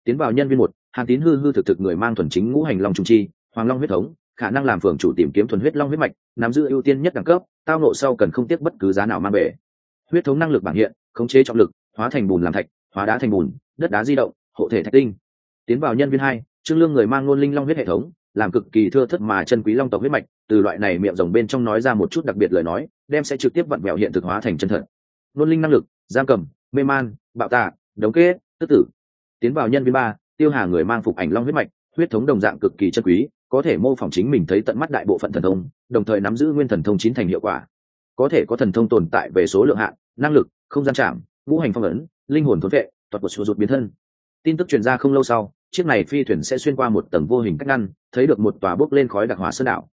Tiến vào nhân viên một, hàn tín hư hư thực thực người mang thuần chính ngũ hành long trung chi, hoàng long huyết thống khả năng làm phường chủ tìm kiếm thuần huyết long huyết mạch, nắm giữ ưu tiên nhất đẳng cấp, tao nộ sau cần không tiếc bất cứ giá nào mang về. Huyết thống năng lực bảng hiện, khống chế trọng lực, hóa thành bùn làm thạch, hóa đá thành bùn, đất đá di động, hộ thể thạch tinh. Tiến vào nhân viên hai, trương lương người mang ngôn linh long huyết hệ thống, làm cực kỳ thưa thất mà chân quý long tộc huyết mạch, từ loại này miệng rồng bên trong nói ra một chút đặc biệt lời nói, đem sẽ trực tiếp vặn vẹo hiện thực hóa thành chân thật. Ngôn linh năng lực, giam cầm, mê man, bạo tạ đống kết, tức tử. Tiến vào nhân viên ba, tiêu hà người mang phục ảnh long huyết mạch, huyết thống đồng dạng cực kỳ chân quý có thể mô phỏng chính mình thấy tận mắt đại bộ phận thần thông, đồng thời nắm giữ nguyên thần thông chín thành hiệu quả. Có thể có thần thông tồn tại về số lượng hạn, năng lực, không gian chạm, ngũ hành phong ấn, linh hồn thốn vệ thuật sử dụng biến thân. Tin tức truyền ra không lâu sau, chiếc này phi thuyền sẽ xuyên qua một tầng vô hình cách ngăn, thấy được một tòa bốc lên khói đặc hỏa sơn đảo.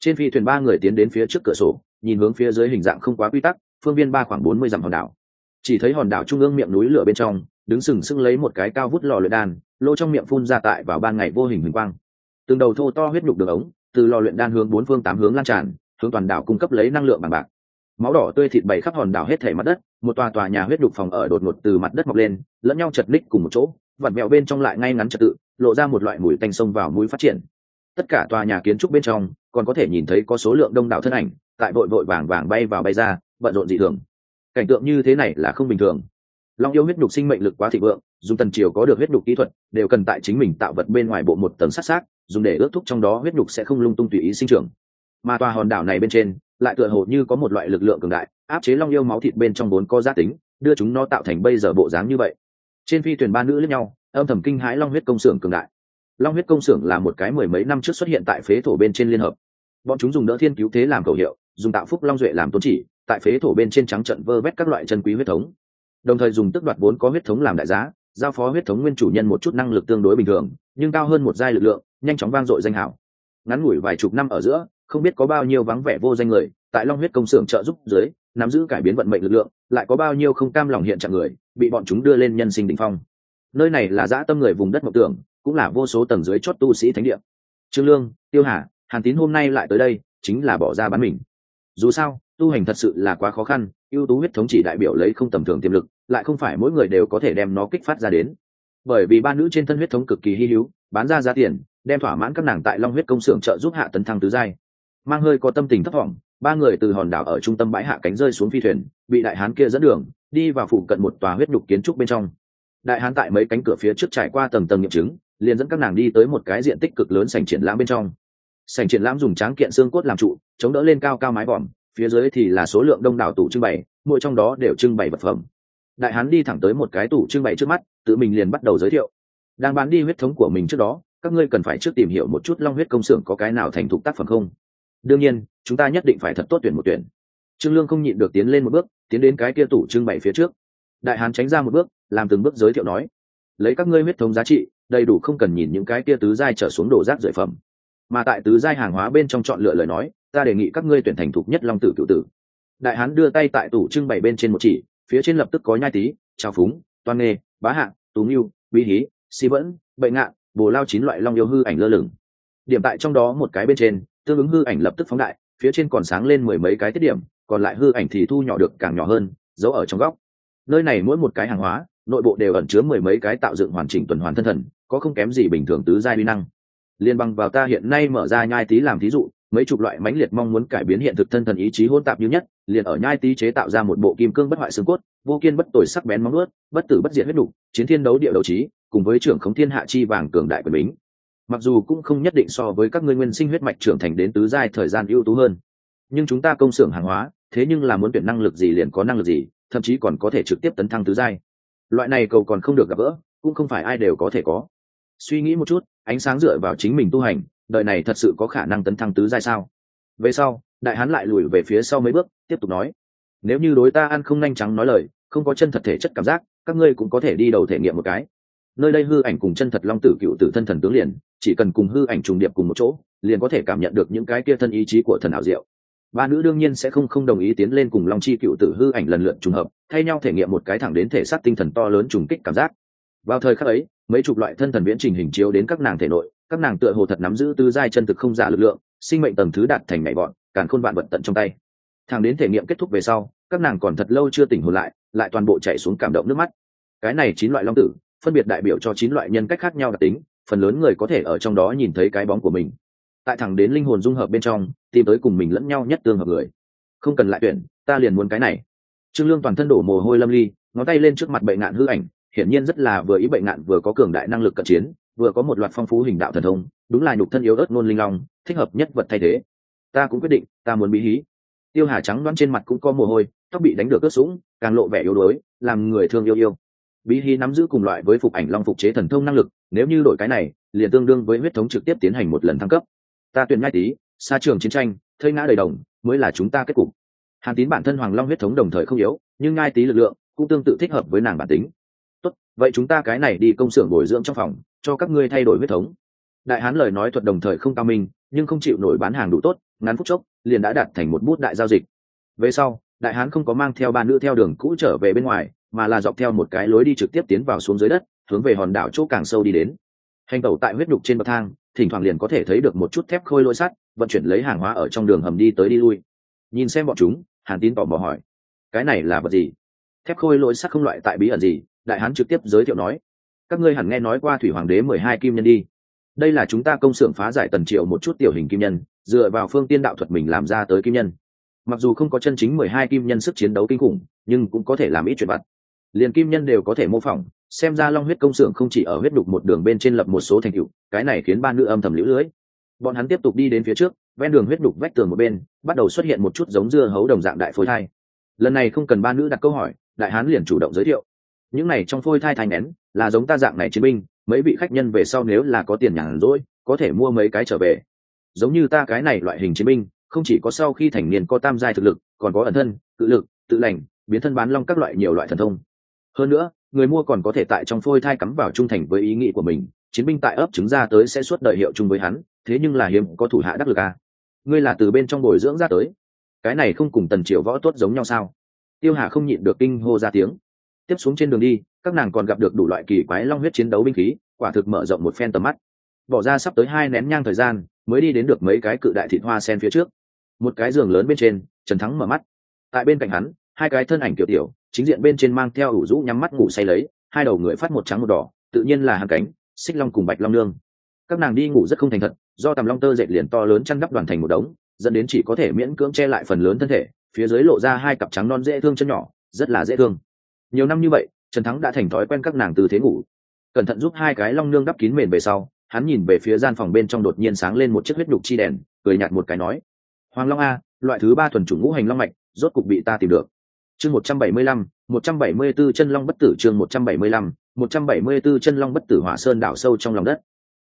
Trên phi thuyền ba người tiến đến phía trước cửa sổ, nhìn hướng phía dưới hình dạng không quá quy tắc, phương viên ba khoảng bốn mươi dặm hòn đảo. Chỉ thấy hòn đảo trung ương miệng núi lửa bên trong, đứng sừng sững lấy một cái cao vút lò luyện đan, lô trong miệng phun ra tại vào ban ngày vô hình huỳnh quang từng đầu thô to huyết nhục đường ống, từ lò luyện đan hướng bốn phương tám hướng lan tràn, hướng toàn đảo cung cấp lấy năng lượng bằng bạc. Máu đỏ tươi thịt bày khắp hòn đảo hết thể mặt đất, một tòa tòa nhà huyết nhục phòng ở đột ngột từ mặt đất mọc lên, lẫn nhau chật ních cùng một chỗ, vặn mẹo bên trong lại ngay ngắn trật tự, lộ ra một loại mùi tanh sông vào mũi phát triển. Tất cả tòa nhà kiến trúc bên trong, còn có thể nhìn thấy có số lượng đông đảo thân ảnh, tại vội vội vàng vàng bay vào bay ra, bận rộn dị thường. Cảnh tượng như thế này là không bình thường. Long yêu huyết nhục sinh mệnh lực quá thịnh vượng, dùng tần triều có được huyết nhục kỹ thuật, đều cần tại chính mình tạo vật bên ngoài bộ một tầng sát sát dùng để ước thúc trong đó huyết nhục sẽ không lung tung tùy ý sinh trưởng. Mà tòa hòn đảo này bên trên, lại tựa hồ như có một loại lực lượng cường đại, áp chế long yêu máu thịt bên trong vốn có giá tính, đưa chúng nó tạo thành bây giờ bộ dáng như vậy. Trên phi thuyền ba nữ lẫn nhau, âm thầm kinh hãi long huyết công xưởng cường đại. Long huyết công xưởng là một cái mười mấy năm trước xuất hiện tại phế thổ bên trên liên hợp. Bọn chúng dùng đỡ thiên cứu thế làm cầu hiệu, dùng tạo phúc long duệ làm tôn chỉ, tại phế thổ bên trên trắng trận vơ vét các loại chân quý huyết thống. Đồng thời dùng tức đoạt vốn có huyết thống làm đại giá giao phó huyết thống nguyên chủ nhân một chút năng lực tương đối bình thường, nhưng cao hơn một giai lực lượng, nhanh chóng vang dội danh hảo. Ngắn ngủi vài chục năm ở giữa, không biết có bao nhiêu vắng vẻ vô danh người, tại long huyết công xưởng trợ giúp dưới, nắm giữ cải biến vận mệnh lực lượng, lại có bao nhiêu không cam lòng hiện trạng người, bị bọn chúng đưa lên nhân sinh đỉnh phong. Nơi này là dã tâm người vùng đất mộng tưởng, cũng là vô số tầng dưới chót tu sĩ thánh địa. Trương lương, tiêu hà, hàn tín hôm nay lại tới đây, chính là bỏ ra bán mình. Dù sao, tu hành thật sự là quá khó khăn ưu tú huyết thống chỉ đại biểu lấy không tầm thường tiềm lực, lại không phải mỗi người đều có thể đem nó kích phát ra đến. Bởi vì ba nữ trên thân huyết thống cực kỳ hy hữu, bán ra giá tiền, đem thỏa mãn các nàng tại long huyết công xưởng trợ giúp hạ tấn thăng tứ giai. Mang hơi có tâm tình thấp thỏm, ba người từ hòn đảo ở trung tâm bãi hạ cánh rơi xuống phi thuyền, bị đại hán kia dẫn đường, đi vào phụ cận một tòa huyết nhục kiến trúc bên trong. Đại hán tại mấy cánh cửa phía trước trải qua tầng tầng nghiệm chứng, liền dẫn các nàng đi tới một cái diện tích cực lớn sành triển lãm bên trong. Sành triển lãm dùng tráng kiện xương cốt làm trụ, chống đỡ lên cao cao mái vòm phía dưới thì là số lượng đông đảo tủ trưng bày, mỗi trong đó đều trưng bày vật phẩm. Đại hán đi thẳng tới một cái tủ trưng bày trước mắt, tự mình liền bắt đầu giới thiệu. Đang bán đi huyết thống của mình trước đó, các ngươi cần phải trước tìm hiểu một chút long huyết công xưởng có cái nào thành thục tác phẩm không? Đương nhiên, chúng ta nhất định phải thật tốt tuyển một tuyển. Trương lương không nhịn được tiến lên một bước, tiến đến cái kia tủ trưng bày phía trước. Đại hán tránh ra một bước, làm từng bước giới thiệu nói, lấy các ngươi huyết thống giá trị, đầy đủ không cần nhìn những cái kia tứ giai trở xuống đổ rác rưởi phẩm. Mà tại tứ giai hàng hóa bên trong chọn lựa lời nói ta đề nghị các ngươi tuyển thành thục nhất long tử cựu tử. Đại hán đưa tay tại tủ trưng bày bên trên một chỉ phía trên lập tức có nhai tý, trào phúng toan nghê bá hạng tú nghiêu bí hí si vẫn bệnh ngạn bồ lao chín loại long yêu hư ảnh lơ lửng. Điểm tại trong đó một cái bên trên tương ứng hư ảnh lập tức phóng đại phía trên còn sáng lên mười mấy cái tiết điểm còn lại hư ảnh thì thu nhỏ được càng nhỏ hơn giấu ở trong góc. Nơi này mỗi một cái hàng hóa nội bộ đều ẩn chứa mười mấy cái tạo dựng hoàn chỉnh tuần hoàn thân thần có không kém gì bình thường tứ giai uy năng. Liên bằng vào ta hiện nay mở ra nhai tý làm thí dụ mấy chục loại mãnh liệt mong muốn cải biến hiện thực thân thần ý chí hôn tạp như nhất liền ở nhai tí chế tạo ra một bộ kim cương bất hoại xương cốt vô kiên bất tồi sắc bén móng ướt bất tử bất diệt huyết đủ, chiến thiên đấu địa đấu trí cùng với trưởng khống thiên hạ chi vàng cường đại quyền bính. Mặc dù cũng không nhất định so với các ngươi nguyên sinh huyết mạch trưởng thành đến tứ giai thời gian ưu tú hơn nhưng chúng ta công xưởng hàng hóa thế nhưng là muốn tuyển năng lực gì liền có năng lực gì thậm chí còn có thể trực tiếp tấn thăng tứ giai. Loại này cầu còn không được gặp gỡ cũng không phải ai đều có thể có. Suy nghĩ một chút ánh sáng dựa vào chính mình tu hành đời này thật sự có khả năng tấn thăng tứ giai sao? Về sau, đại hán lại lùi về phía sau mấy bước, tiếp tục nói, nếu như đối ta ăn không nhanh trắng nói lời, không có chân thật thể chất cảm giác, các ngươi cũng có thể đi đầu thể nghiệm một cái. Nơi đây hư ảnh cùng chân thật long tử cựu tử thân thần tướng liền, chỉ cần cùng hư ảnh trùng điệp cùng một chỗ, liền có thể cảm nhận được những cái kia thân ý chí của thần ảo diệu. Ba nữ đương nhiên sẽ không không đồng ý tiến lên cùng long chi cựu tử hư ảnh lần lượt trùng hợp, thay nhau thể nghiệm một cái thẳng đến thể xác tinh thần to lớn trùng kích cảm giác. Vào thời khắc ấy, mấy chục loại thân thần viễn trình hình chiếu đến các nàng thể nội các nàng tựa hồ thật nắm giữ tứ giai chân thực không giả lực lượng, sinh mệnh tầng thứ đạt thành nhảy bọn càng khôn vạn vận tận trong tay. Thằng đến thể nghiệm kết thúc về sau, các nàng còn thật lâu chưa tỉnh hồn lại lại toàn bộ chạy xuống cảm động nước mắt. Cái này chín loại long tử, phân biệt đại biểu cho chín loại nhân cách khác nhau đặc tính, phần lớn người có thể ở trong đó nhìn thấy cái bóng của mình. Tại thẳng đến linh hồn dung hợp bên trong, tìm tới cùng mình lẫn nhau nhất tương hợp người. Không cần lại tuyển, ta liền muốn cái này. Trương lương toàn thân đổ mồ hôi lâm ly, ngón tay lên trước mặt bệnh ngạn hư ảnh, hiển nhiên rất là vừa ý bệnh ngạn vừa có cường đại năng lực cận chiến vừa có một loạt phong phú hình đạo thần thông, đúng là nhục thân yếu ớt nôn linh long, thích hợp nhất vật thay thế. Ta cũng quyết định, ta muốn bí hí. Tiêu hà trắng đoán trên mặt cũng có mồ hôi, tóc bị đánh được ướt sũng, càng lộ vẻ yếu đuối, làm người thương yêu yêu. Bí hí nắm giữ cùng loại với phục ảnh long phục chế thần thông năng lực, nếu như đổi cái này, liền tương đương với huyết thống trực tiếp tiến hành một lần thăng cấp. Ta tuyển ngay tí, xa trường chiến tranh, thây ngã đầy đồng, mới là chúng ta kết cục. Hàn tín bản thân hoàng long huyết thống đồng thời không yếu, nhưng ngai tí lực lượng cũng tương tự thích hợp với nàng bản tính vậy chúng ta cái này đi công xưởng bồi dưỡng trong phòng, cho các ngươi thay đổi huyết thống. Đại hán lời nói thuật đồng thời không cao minh, nhưng không chịu nổi bán hàng đủ tốt, ngắn phút chốc, liền đã đặt thành một bút đại giao dịch. Về sau, đại hán không có mang theo ba nữ theo đường cũ trở về bên ngoài, mà là dọc theo một cái lối đi trực tiếp tiến vào xuống dưới đất, hướng về hòn đảo chỗ càng sâu đi đến. Hành tẩu tại huyết đục trên bậc thang, thỉnh thoảng liền có thể thấy được một chút thép khôi lôi sắt, vận chuyển lấy hàng hóa ở trong đường hầm đi tới đi lui. Nhìn xem bọn chúng, hàn tín tò mò hỏi, cái này là vật gì? Thép khôi lôi sắt không loại tại bí ẩn gì? Đại hán trực tiếp giới thiệu nói, các ngươi hẳn nghe nói qua thủy hoàng đế mười hai kim nhân đi. Đây là chúng ta công xưởng phá giải tần triệu một chút tiểu hình kim nhân, dựa vào phương tiên đạo thuật mình làm ra tới kim nhân. Mặc dù không có chân chính mười hai kim nhân sức chiến đấu kinh khủng, nhưng cũng có thể làm ít chuyện vặt. Liền kim nhân đều có thể mô phỏng, xem ra long huyết công xưởng không chỉ ở huyết đục một đường bên trên lập một số thành tựu, cái này khiến ba nữ âm thầm lũ lưới. Bọn hắn tiếp tục đi đến phía trước, ven đường huyết đục vách tường một bên, bắt đầu xuất hiện một chút giống dưa hấu đồng dạng đại phối thai. Lần này không cần ba nữ đặt câu hỏi, đại hán liền chủ động giới thiệu những này trong phôi thai thai nén, là giống ta dạng này chiến binh, mấy vị khách nhân về sau nếu là có tiền nhàn rỗi, có thể mua mấy cái trở về. Giống như ta cái này loại hình chiến binh, không chỉ có sau khi thành niên có tam giai thực lực, còn có ẩn thân, tự lực, tự lành, biến thân bán long các loại nhiều loại thần thông. Hơn nữa, người mua còn có thể tại trong phôi thai cắm vào trung thành với ý nghĩ của mình, chiến binh tại ấp trứng ra tới sẽ suốt đợi hiệu chung với hắn, thế nhưng là hiếm có thủ hạ đắc lực à. ngươi là từ bên trong bồi dưỡng ra tới. Cái này không cùng tần triều võ tuất giống nhau sao? Tiêu hà không nhịn được kinh hô ra tiếng tiếp xuống trên đường đi, các nàng còn gặp được đủ loại kỳ quái long huyết chiến đấu binh khí, quả thực mở rộng một phen tầm mắt. Bỏ ra sắp tới hai nén nhang thời gian, mới đi đến được mấy cái cự đại thịt hoa sen phía trước. Một cái giường lớn bên trên, trần thắng mở mắt. Tại bên cạnh hắn, hai cái thân ảnh kiểu tiểu, chính diện bên trên mang theo ủ rũ nhắm mắt ngủ say lấy, hai đầu người phát một trắng một đỏ, tự nhiên là hàng cánh, xích long cùng bạch long nương. Các nàng đi ngủ rất không thành thật, do tầm long tơ dệt liền to lớn chăn đắp đoàn thành một đống, dẫn đến chỉ có thể miễn cưỡng che lại phần lớn thân thể, phía dưới lộ ra hai cặp trắng non dễ thương chân nhỏ, rất là dễ thương nhiều năm như vậy, trần thắng đã thành thói quen các nàng từ thế ngủ. Cẩn thận giúp hai cái long nương đắp kín mền về sau, hắn nhìn về phía gian phòng bên trong đột nhiên sáng lên một chiếc huyết nhục chi đèn, cười nhạt một cái nói, hoàng long a, loại thứ ba thuần chủng ngũ hành long mạch, rốt cục bị ta tìm được. Chương một trăm bảy mươi lăm, một trăm bảy mươi b ố chân long bất tử chương một trăm bảy mươi lăm, một trăm bảy mươi b ố chân long bất tử hỏa sơn đảo sâu trong lòng đất.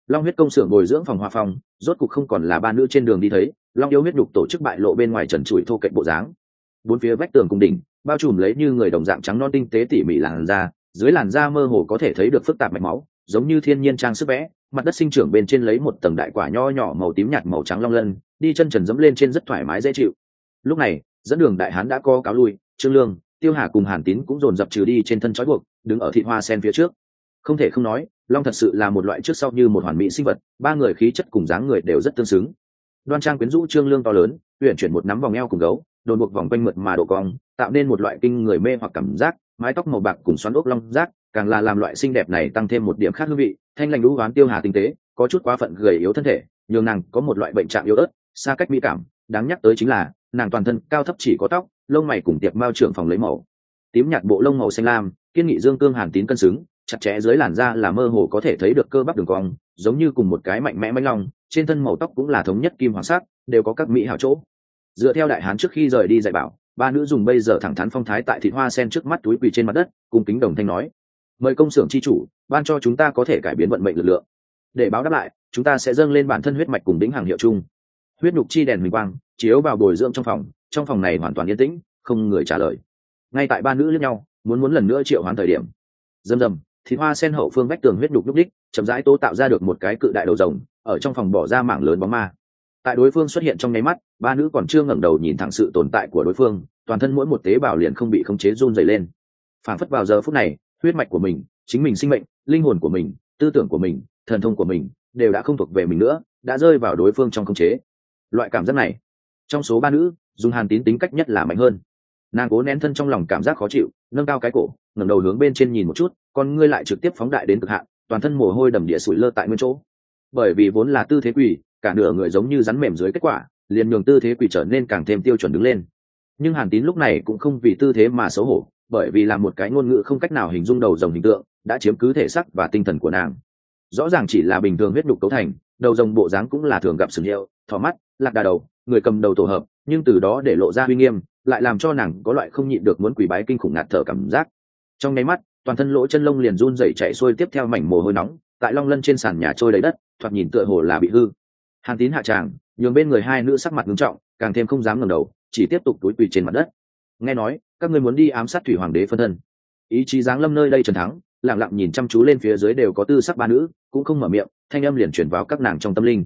Long huyết công xưởng bồi dưỡng phòng hòa phòng, rốt cục không còn là ba nữ trên đường đi thấy, long yêu huyết nhục tổ chức bại lộ bên ngoài trần trụi thô cạnh bộ dáng bốn phía vách tường cùng đỉnh, bao trùm lấy như người đồng dạng trắng non tinh tế tỉ mỉ làn da, dưới làn da mơ hồ có thể thấy được phức tạp mạch máu, giống như thiên nhiên trang sức vẽ, mặt đất sinh trưởng bên trên lấy một tầng đại quả nho nhỏ màu tím nhạt màu trắng long lân, đi chân trần dẫm lên trên rất thoải mái dễ chịu. Lúc này, dẫn đường đại hán đã co cáo lui, trương lương, tiêu hà cùng hàn tín cũng dồn dập trừ đi trên thân trói buộc, đứng ở thị hoa sen phía trước. Không thể không nói, long thật sự là một loại trước sau như một hoàn mỹ sinh vật, ba người khí chất cùng dáng người đều rất tương xứng. Đoan trang quyến rũ trương lương to lớn, uyển chuyển một nắm vòng eo cùng gấu đồn buộc vòng quanh mượt mà độ cong, tạo nên một loại kinh người mê hoặc cảm giác, mái tóc màu bạc cùng xoắn ốc long rác, càng là làm loại xinh đẹp này tăng thêm một điểm khác hương vị, thanh lành lũ ván tiêu hà tinh tế, có chút quá phận gầy yếu thân thể, nhường nàng có một loại bệnh trạng yếu ớt, xa cách mỹ cảm, đáng nhắc tới chính là, nàng toàn thân cao thấp chỉ có tóc, lông mày cùng tiệp mao trưởng phòng lấy màu. Tím nhạt bộ lông màu xanh lam, kiên nghị dương cương hàn tín cân xứng, chặt chẽ dưới làn da là mơ hồ có thể thấy được cơ bắp đường cong, giống như cùng một cái mạnh mẽ mãnh long, trên thân màu tóc cũng là thống nhất kim hoàng sắc, đều có các mỹ hảo chỗ dựa theo đại hán trước khi rời đi dạy bảo, ba nữ dùng bây giờ thẳng thắn phong thái tại thị hoa sen trước mắt túi quỳ trên mặt đất cùng kính đồng thanh nói, mời công xưởng chi chủ, ban cho chúng ta có thể cải biến vận mệnh lực lượng. Để báo đáp lại, chúng ta sẽ dâng lên bản thân huyết mạch cùng đính hàng hiệu chung. Huyết nhục chi đèn huỳnh quang, chiếu vào bồi dưỡng trong phòng trong phòng này hoàn toàn yên tĩnh, không người trả lời. Ngay tại ba nữ lẫn nhau, muốn muốn lần nữa triệu hoán thời điểm dầm dầm thì hoa sen hậu phương vách tường huyết nhục nhúc đích chậm rãi tô tạo ra được một cái cự đại đầu rồng, ở trong phòng bỏ ra mảng lớn bóng ma. Tại đối phương xuất hiện trong nháy mắt ba nữ còn chưa ngẩng đầu nhìn thẳng sự tồn tại của đối phương, toàn thân mỗi một tế bào liền không bị khống chế run dày lên. Phản phất vào giờ phút này, huyết mạch của mình, chính mình sinh mệnh, linh hồn của mình, tư tưởng của mình, thần thông của mình đều đã không thuộc về mình nữa, đã rơi vào đối phương trong khống chế. Loại cảm giác này, trong số ba nữ dùng hàn tín tính cách nhất là mạnh hơn. Nàng cố nén thân trong lòng cảm giác khó chịu, nâng cao cái cổ, ngẩng đầu hướng bên trên nhìn một chút còn ngươi lại trực tiếp phóng đại đến cực hạn, toàn thân mồ hôi đầm địa sủi lơ tại nguyên chỗ. Bởi vì vốn là tư thế quỳ, cả nửa người giống như rắn mềm dưới kết quả liền nhường tư thế quỳ trở nên càng thêm tiêu chuẩn đứng lên. Nhưng hàn tín lúc này cũng không vì tư thế mà xấu hổ, bởi vì là một cái ngôn ngữ không cách nào hình dung đầu rồng hình tượng, đã chiếm cứ thể sắc và tinh thần của nàng. Rõ ràng chỉ là bình thường huyết đục cấu thành, đầu rồng bộ dáng cũng là thường gặp sừng hiệu, thỏ mắt, lạc đà đầu, người cầm đầu tổ hợp, nhưng từ đó để lộ ra uy nghiêm, lại làm cho nàng có loại không nhịn được muốn quỳ bái kinh khủng ngạt thở cảm giác. Trong nháy mắt, toàn thân lỗ chân lông liền run rẩy chạy xuôi tiếp theo mảnh mồ hôi nóng, tại long lân trên sàn nhà trôi lấy đất, thoạt nhìn tựa hồ là bị hư hàn tín hạ tràng, nhường bên người hai nữ sắc mặt ngưng trọng, càng thêm không dám ngẩng đầu, chỉ tiếp tục túi quỳ trên mặt đất. Nghe nói, các ngươi muốn đi ám sát thủy hoàng đế phân thân. Ý chí giáng lâm nơi đây trần thắng, lặng lặng nhìn chăm chú lên phía dưới đều có tư sắc ba nữ, cũng không mở miệng, thanh âm liền chuyển vào các nàng trong tâm linh.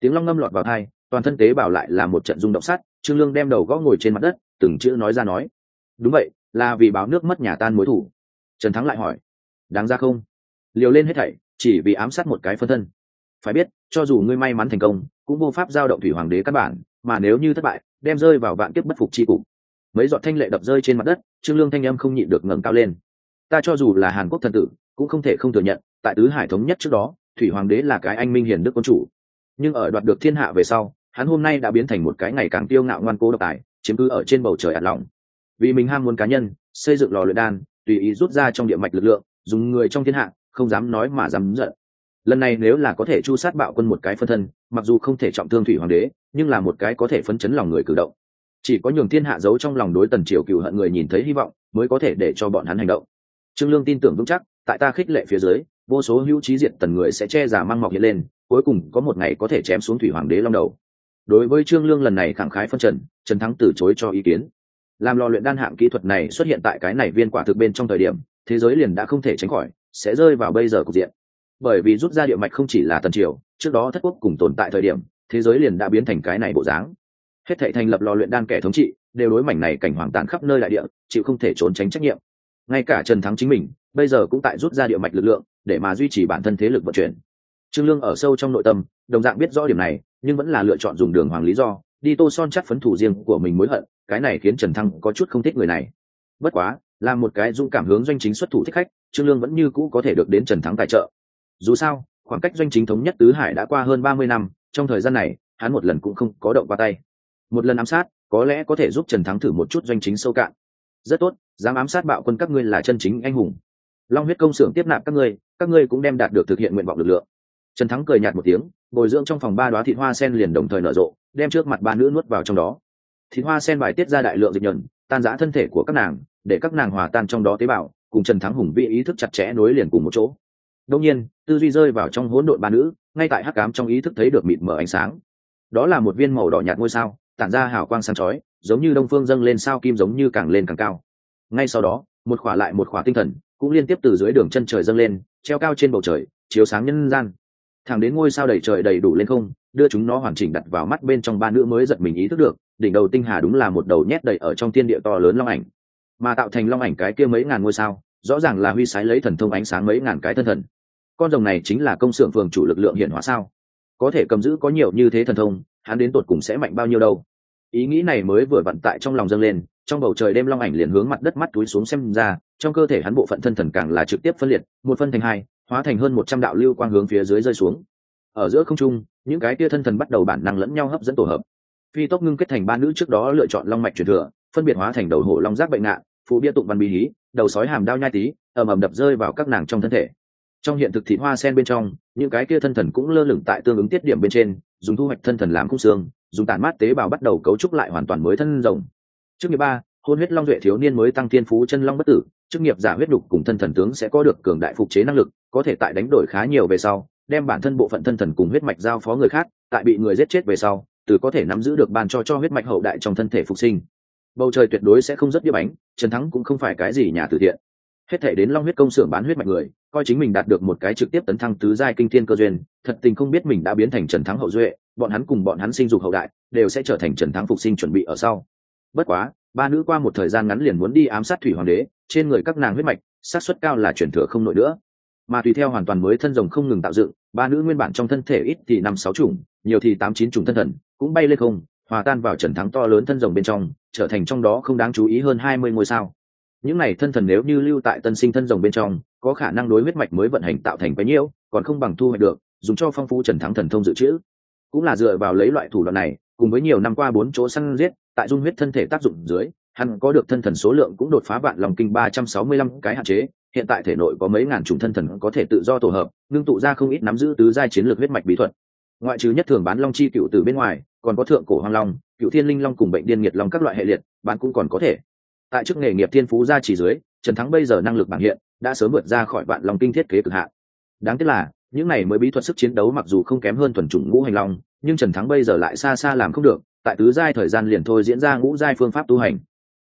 Tiếng long ngâm lọt vào thai toàn thân tế bảo lại là một trận rung động sắt trương lương đem đầu gõ ngồi trên mặt đất, từng chữ nói ra nói. Đúng vậy, là vì báo nước mất nhà tan mối thủ. Trần thắng lại hỏi. Đáng ra không? Liều lên hết thảy, chỉ vì ám sát một cái phân thân. Phải biết cho dù ngươi may mắn thành công, cũng vô pháp giao động thủy hoàng đế căn bản, mà nếu như thất bại, đem rơi vào vạn kiếp bất phục chi cục. Mấy giọt thanh lệ đập rơi trên mặt đất, trương lương thanh âm không nhịn được ngẩng cao lên. Ta cho dù là hàn quốc thần tử, cũng không thể không thừa nhận, tại tứ hải thống nhất trước đó, thủy hoàng đế là cái anh minh hiền đức quân chủ. Nhưng ở đoạt được thiên hạ về sau, hắn hôm nay đã biến thành một cái ngày càng tiêu ngạo ngoan cố độc tài, chiếm cứ ở trên bầu trời ạt lòng. Vì mình ham muốn cá nhân, xây dựng lò luyện đan, tùy ý rút ra trong địa mạch lực lượng, dùng người trong thiên hạ, không dám nói mà dám giận lần này nếu là có thể chu sát bạo quân một cái phân thân, mặc dù không thể trọng thương thủy hoàng đế, nhưng là một cái có thể phấn chấn lòng người cử động. Chỉ có nhường thiên hạ giấu trong lòng đối tần triều cựu hận người nhìn thấy hy vọng, mới có thể để cho bọn hắn hành động. Trương lương tin tưởng vững chắc, tại ta khích lệ phía dưới, vô số hữu trí diện tần người sẽ che giả mang mọc hiện lên, cuối cùng có một ngày có thể chém xuống thủy hoàng đế long đầu. Đối với trương lương lần này khẳng khái phân trần trần thắng từ chối cho ý kiến. Làm lò luyện đan hạng kỹ thuật này xuất hiện tại cái này viên quả thực bên trong thời điểm, thế giới liền đã không thể tránh khỏi, sẽ rơi vào bây giờ cục diện bởi vì rút ra địa mạch không chỉ là tần triều, trước đó thất quốc cùng tồn tại thời điểm, thế giới liền đã biến thành cái này bộ dáng. Hết thệ thành lập lò luyện đan kẻ thống trị, đều đối mảnh này cảnh hoàng tàn khắp nơi đại địa, chịu không thể trốn tránh trách nhiệm. Ngay cả trần thắng chính mình, bây giờ cũng tại rút ra địa mạch lực lượng, để mà duy trì bản thân thế lực vận chuyển. Trương lương ở sâu trong nội tâm, đồng dạng biết rõ điểm này, nhưng vẫn là lựa chọn dùng đường hoàng lý do, đi tô son chắc phấn thủ riêng của mình mối hận, cái này khiến trần thăng có chút không thích người này. Bất quá, là một cái dũng cảm hướng doanh chính xuất thủ thích khách, trương lương vẫn như cũ có thể được đến trần thắng tài trợ dù sao, khoảng cách doanh chính thống nhất tứ hải đã qua hơn ba mươi năm, trong thời gian này, hắn một lần cũng không có động qua tay. Một lần ám sát, có lẽ có thể giúp trần thắng thử một chút doanh chính sâu cạn. Rất tốt, dám ám sát bạo quân các ngươi là chân chính anh hùng. Long huyết công xưởng tiếp nạp các ngươi các ngươi cũng đem đạt được thực hiện nguyện vọng lực lượng. Trần thắng cười nhạt một tiếng, bồi dưỡng trong phòng ba đoá thịt hoa sen liền đồng thời nở rộ, đem trước mặt ba nữ nuốt vào trong đó. Thịt hoa sen bài tiết ra đại lượng dịch nhuận, tan giã thân thể của các nàng, để các nàng hòa tan trong đó tế bào, cùng trần thắng hùng vị ý thức chặt chẽ nối liền cùng một chỗ đông nhiên, tư duy rơi vào trong hỗn độn ba nữ, ngay tại hắc cám trong ý thức thấy được mịt mở ánh sáng. Đó là một viên màu đỏ nhạt ngôi sao, tản ra hào quang sáng chói, giống như đông phương dâng lên sao kim giống như càng lên càng cao. Ngay sau đó, một khỏa lại một khỏa tinh thần cũng liên tiếp từ dưới đường chân trời dâng lên, treo cao trên bầu trời, chiếu sáng nhân gian. Thẳng đến ngôi sao đầy trời đầy đủ lên không, đưa chúng nó hoàn chỉnh đặt vào mắt bên trong ba nữ mới giật mình ý thức được, đỉnh đầu tinh hà đúng là một đầu nhét đầy ở trong thiên địa to lớn long ảnh. Mà tạo thành long ảnh cái kia mấy ngàn ngôi sao rõ ràng là huy sái lấy thần thông ánh sáng mấy ngàn cái thân thần. Con rồng này chính là công xưởng phường chủ lực lượng hiện hóa sao? Có thể cầm giữ có nhiều như thế thần thông, hắn đến tột cùng sẽ mạnh bao nhiêu đâu? Ý nghĩ này mới vừa vặn tại trong lòng dâng lên, trong bầu trời đêm long ảnh liền hướng mặt đất mắt túi xuống xem ra, trong cơ thể hắn bộ phận thân thần càng là trực tiếp phân liệt, một phân thành hai, hóa thành hơn một trăm đạo lưu quang hướng phía dưới rơi xuống. Ở giữa không trung, những cái tia thân thần bắt đầu bản năng lẫn nhau hấp dẫn tổ hợp. Phi tốc ngưng kết thành ba nữ trước đó lựa chọn long mạch truyền thừa, phân biệt hóa thành đầu hổ long giác bệnh ngạn phụ bia tụng văn bí hí, đầu sói hàm đao nhai tí, ầm ầm đập rơi vào các nàng trong thân thể. Trong hiện thực thị hoa sen bên trong, những cái kia thân thần cũng lơ lửng tại tương ứng tiết điểm bên trên, dùng thu hoạch thân thần làm khung xương, dùng tàn mát tế bào bắt đầu cấu trúc lại hoàn toàn mới thân rồng. Trước nghiệp ba, hôn huyết long duệ thiếu niên mới tăng thiên phú chân long bất tử chức nghiệp giả huyết đục cùng thân thần tướng sẽ có được cường đại phục chế năng lực, có thể tại đánh đổi khá nhiều về sau, đem bản thân bộ phận thân thần cùng huyết mạch giao phó người khác, tại bị người giết chết về sau, từ có thể nắm giữ được ban cho cho huyết mạch hậu đại trong thân thể phục sinh bầu trời tuyệt đối sẽ không rất điệp ánh trần thắng cũng không phải cái gì nhà từ thiện. Hết thể đến long huyết công xưởng bán huyết mạch người, coi chính mình đạt được một cái trực tiếp tấn thăng tứ giai kinh thiên cơ duyên, thật tình không biết mình đã biến thành trần thắng hậu duệ, bọn hắn cùng bọn hắn sinh dục hậu đại, đều sẽ trở thành trần thắng phục sinh chuẩn bị ở sau. Bất quá, ba nữ qua một thời gian ngắn liền muốn đi ám sát thủy hoàng đế, trên người các nàng huyết mạch sát suất cao là chuyển thừa không nổi nữa. Mà tùy theo hoàn toàn mới thân rồng không ngừng tạo dựng, ba nữ nguyên bản trong thân thể ít thì năm sáu chủng, nhiều thì tám chín chủng thân thần, cũng bay lên không hòa tan vào trần thắng to lớn thân rồng bên trong, trở thành trong đó không đáng chú ý hơn hai mươi ngôi sao. Những này thân thần nếu như lưu tại tân sinh thân rồng bên trong, có khả năng đối huyết mạch mới vận hành tạo thành bấy nhiêu còn không bằng thu hoạch được, dùng cho phong phú trần thắng thần thông dự trữ. Cũng là dựa vào lấy loại thủ đoạn này, cùng với nhiều năm qua bốn chỗ săn giết, tại dung huyết thân thể tác dụng dưới, hắn có được thân thần số lượng cũng đột phá vạn lòng kinh ba trăm sáu mươi lăm cái hạn chế, hiện tại thể nội có mấy ngàn chủng thân thần có thể tự do tổ hợp, ngưng tụ ra không ít nắm giữ tứ giai chiến lược huyết mạch bí thuật. Ngoại trừ nhất thường bán long chi cựu từ bên ngoài còn có thượng cổ hoang long, cựu thiên linh long cùng bệnh điên nghiệt long các loại hệ liệt, bạn cũng còn có thể. Tại chức nghề nghiệp thiên phú gia chỉ dưới, trần thắng bây giờ năng lực bảng hiện, đã sớm vượt ra khỏi vạn long kinh thiết kế cực hạn. Đáng tiếc là, những này mới bí thuật sức chiến đấu mặc dù không kém hơn thuần chủng ngũ hành long, nhưng trần thắng bây giờ lại xa xa làm không được, tại tứ giai thời gian liền thôi diễn ra ngũ giai phương pháp tu hành.